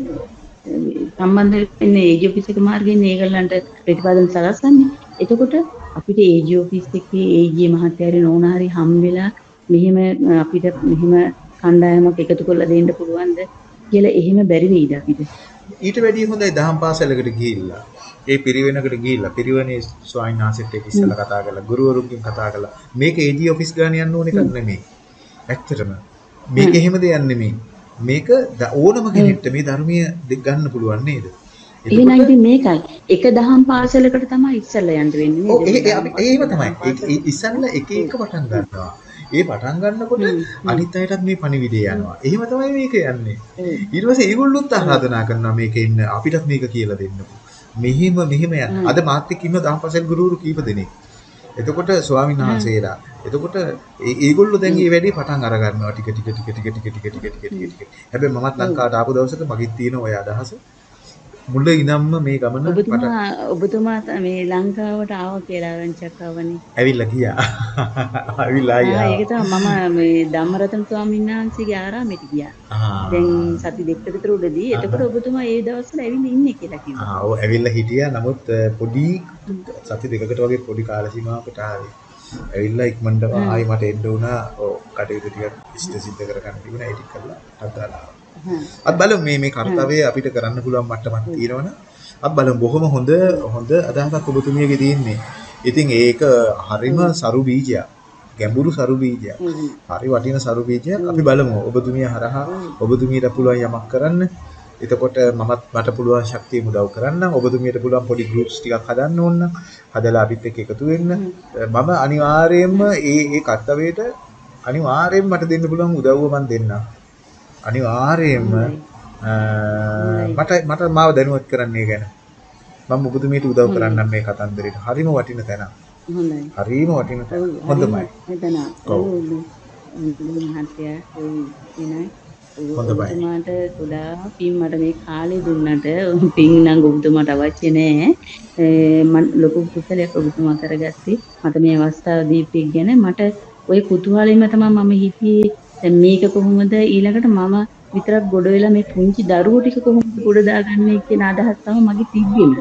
සම්බන්ධ වෙන්නේ ඒජ් ඔෆිස් එක මාර්ගයෙන් ඒගොල්ලන්ට ප්‍රතිපාදන සලස්වන්නේ. එතකොට අපිට ඒජ් ඔෆිස් එකේ ඒජ් මහත්තයාරි නෝනාරි හම් වෙලා මෙහෙම අපිට මෙහෙම කණ්ඩායමක් එකතු කරලා දෙන්න පුළුවන්ද කියලා එහෙම බැරි වෙයිද අපිට? ඊට වැඩිය හොඳයි දහම් පාසලකට ගිහිල්ලා ඒ පිරිවෙනකට ගිහිල්ලා පිරිවෙනේ ස්වාමීන් වහන්සේත් එක්ක ඉස්සෙල්ලා කතා කරලා ගුරුවරුන්ගෙන් කතා කරලා මේක AG ඔෆිස් ගාන යන්න ඕන එකක් නෙමෙයි. ඇත්තටම මේක එහෙම දෙයක් නෙමෙයි. මේක ඕනම කෙනෙක්ට මේ ධර්මීය ගන්න පුළුවන් නේද? එහෙනම් ඉතින් මේකයි එක දහම් පාසලකට තමයි ඉස්සෙල්ලා යන්න වෙන්නේ නේද? ඔව් ඒ එහෙම තමයි. ඉස්සෙල්ලා එක එක පටන් ගන්නවා. ඒ පටන් ගන්නකොට. අනිත් අයටත් මේ පණිවිඩය යනවා. එහෙම තමයි මේක යන්නේ. ඊට පස්සේ ඒගොල්ලොත් ආරාධනා කරනවා මේකේ ඉන්න අපිටත් මේක කියලා දෙන්නකෝ. මෙහිම මෙහිම යන. අද මාත් එක්ක ඉන්න දහම්පසල් ගුරුවරු කීප දෙනෙක්. එතකොට ස්වාමීන් වහන්සේලා. එතකොට ඒගොල්ලෝ දැන් මේ වැඩේ පටන් අර ගන්නවා ටික ටික ටික ටික ටික ටික ටික ටික ටික. හැබැයි මමත් ලංකාවට ආපු දවසක මගෙත් තියෙන ඔය අදහස මුල ඉඳන්ම මේ ගමන ඔබතුමා ඔබතුමා මේ ලංකාවට ආවා කියලා ආරංචියක් ආවනේ. ඇවිල්ලා ගියා. ඇවිල්ලා ආයා. ඒක තමයි මම මේ ධම්මරතන ස්වාමීන් වහන්සේගේ ආරාමෙට ගියා. දැන් සති දෙකක විතර උඩදී. එතකොට ඔබතුමා ඒ දවස්වල ඇවිල්ලා ඉන්නේ කියලා කිව්වා. ආ ඔව් ඇවිල්ලා හිටියා. නමුත් පොඩි සති දෙකකට වගේ පොඩි කාල සීමාවකට ආවේ. ඇවිල්ලා ඉක්මනට ආයි මට එන්න වුණා. ඔව් කටයුතු ටිකක් ඉෂ්ට සිද්ධ කරගන්න තිබුණා. ඒ ටික කළා. අදාලා. අත් බලමු මේ මේ කාර්යය අපිට කරන්න පුළුවන් මට්ටමක් තියෙනවනේ. අත් බලමු බොහොම හොඳ හොඳ අදහසක් ඔබතුමියගේ තියෙන්නේ. ඉතින් ඒක හරිම සරු බීජයක්. ගැඹුරු සරු බීජයක්. හරි වටින සරු බීජයක්. අපි බලමු ඔබතුමිය හරහා ඔබතුමියට පුළුවන් යමක් කරන්න. එතකොට මමත් මට පුළුවන් ශක්තිය උදව් කරන්න. ඔබතුමියට පුළුවන් පොඩි groups ටිකක් හදන්න ඕන හදලා අපිත් එක්ක එකතු වෙන්න. මම අනිවාර්යයෙන්ම ඒ ඒ කර්තව්‍යයට අනිවාර්යයෙන්ම මට දෙන්න පුළුවන් උදව්ව මම දෙන්නම්. අනිවාර්යයෙන්ම මට මට මාව දැනුවත් කරන්නේ ගැන. මම ඔබතුමියට උදව් කරන්නම් මේ කතන්දරේට. හරිම වටින තැනක්. හොඳයි. හරිම වටින ඔව්, තැනක්. හොඳමයි. එතන. ඔව්. මහත්තයා එනයි. හොඳයි. ඔබතුමාට ගොඩාක් පින් මට මේ කාලේ දුන්නට පින් නම් ඔබතුමාට අවශ්‍ය. ඒ මම ලොකු කුසලයක් ඔබතුමා කරගත්තේ. මට මේ අවස්ථාව දීපෙක් ගැන මට ওই කුතුහලෙම තමයි මම හිතියේ දැන් මේක කොහොමද ඊළඟට මම විතරක් ගොඩ වෙලා මේ පුංචි දරුවෝ ටික කොහොමද ගොඩ දාගන්නේ කියන අදහස් තමයි මගේ තිබ්බෙම.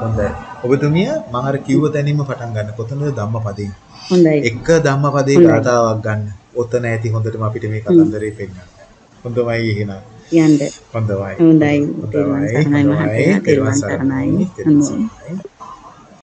හොඳයි. ඔබතුමිය මම අර කිව්ව තැනින්ම පටන් ගන්න. කොතනද ධම්මපදේ? හොඳයි. එක ධම්මපදේ හොඳයි. ගාතාවක් ගන්න. ඔතන ඇති හොඳටම අපිට මේ කතන්දරේ පෙන්නන්න. හොඳමයි එහෙනම්. යන්න. හොඳයි. හොඳයි. සරණයි හොඳයි.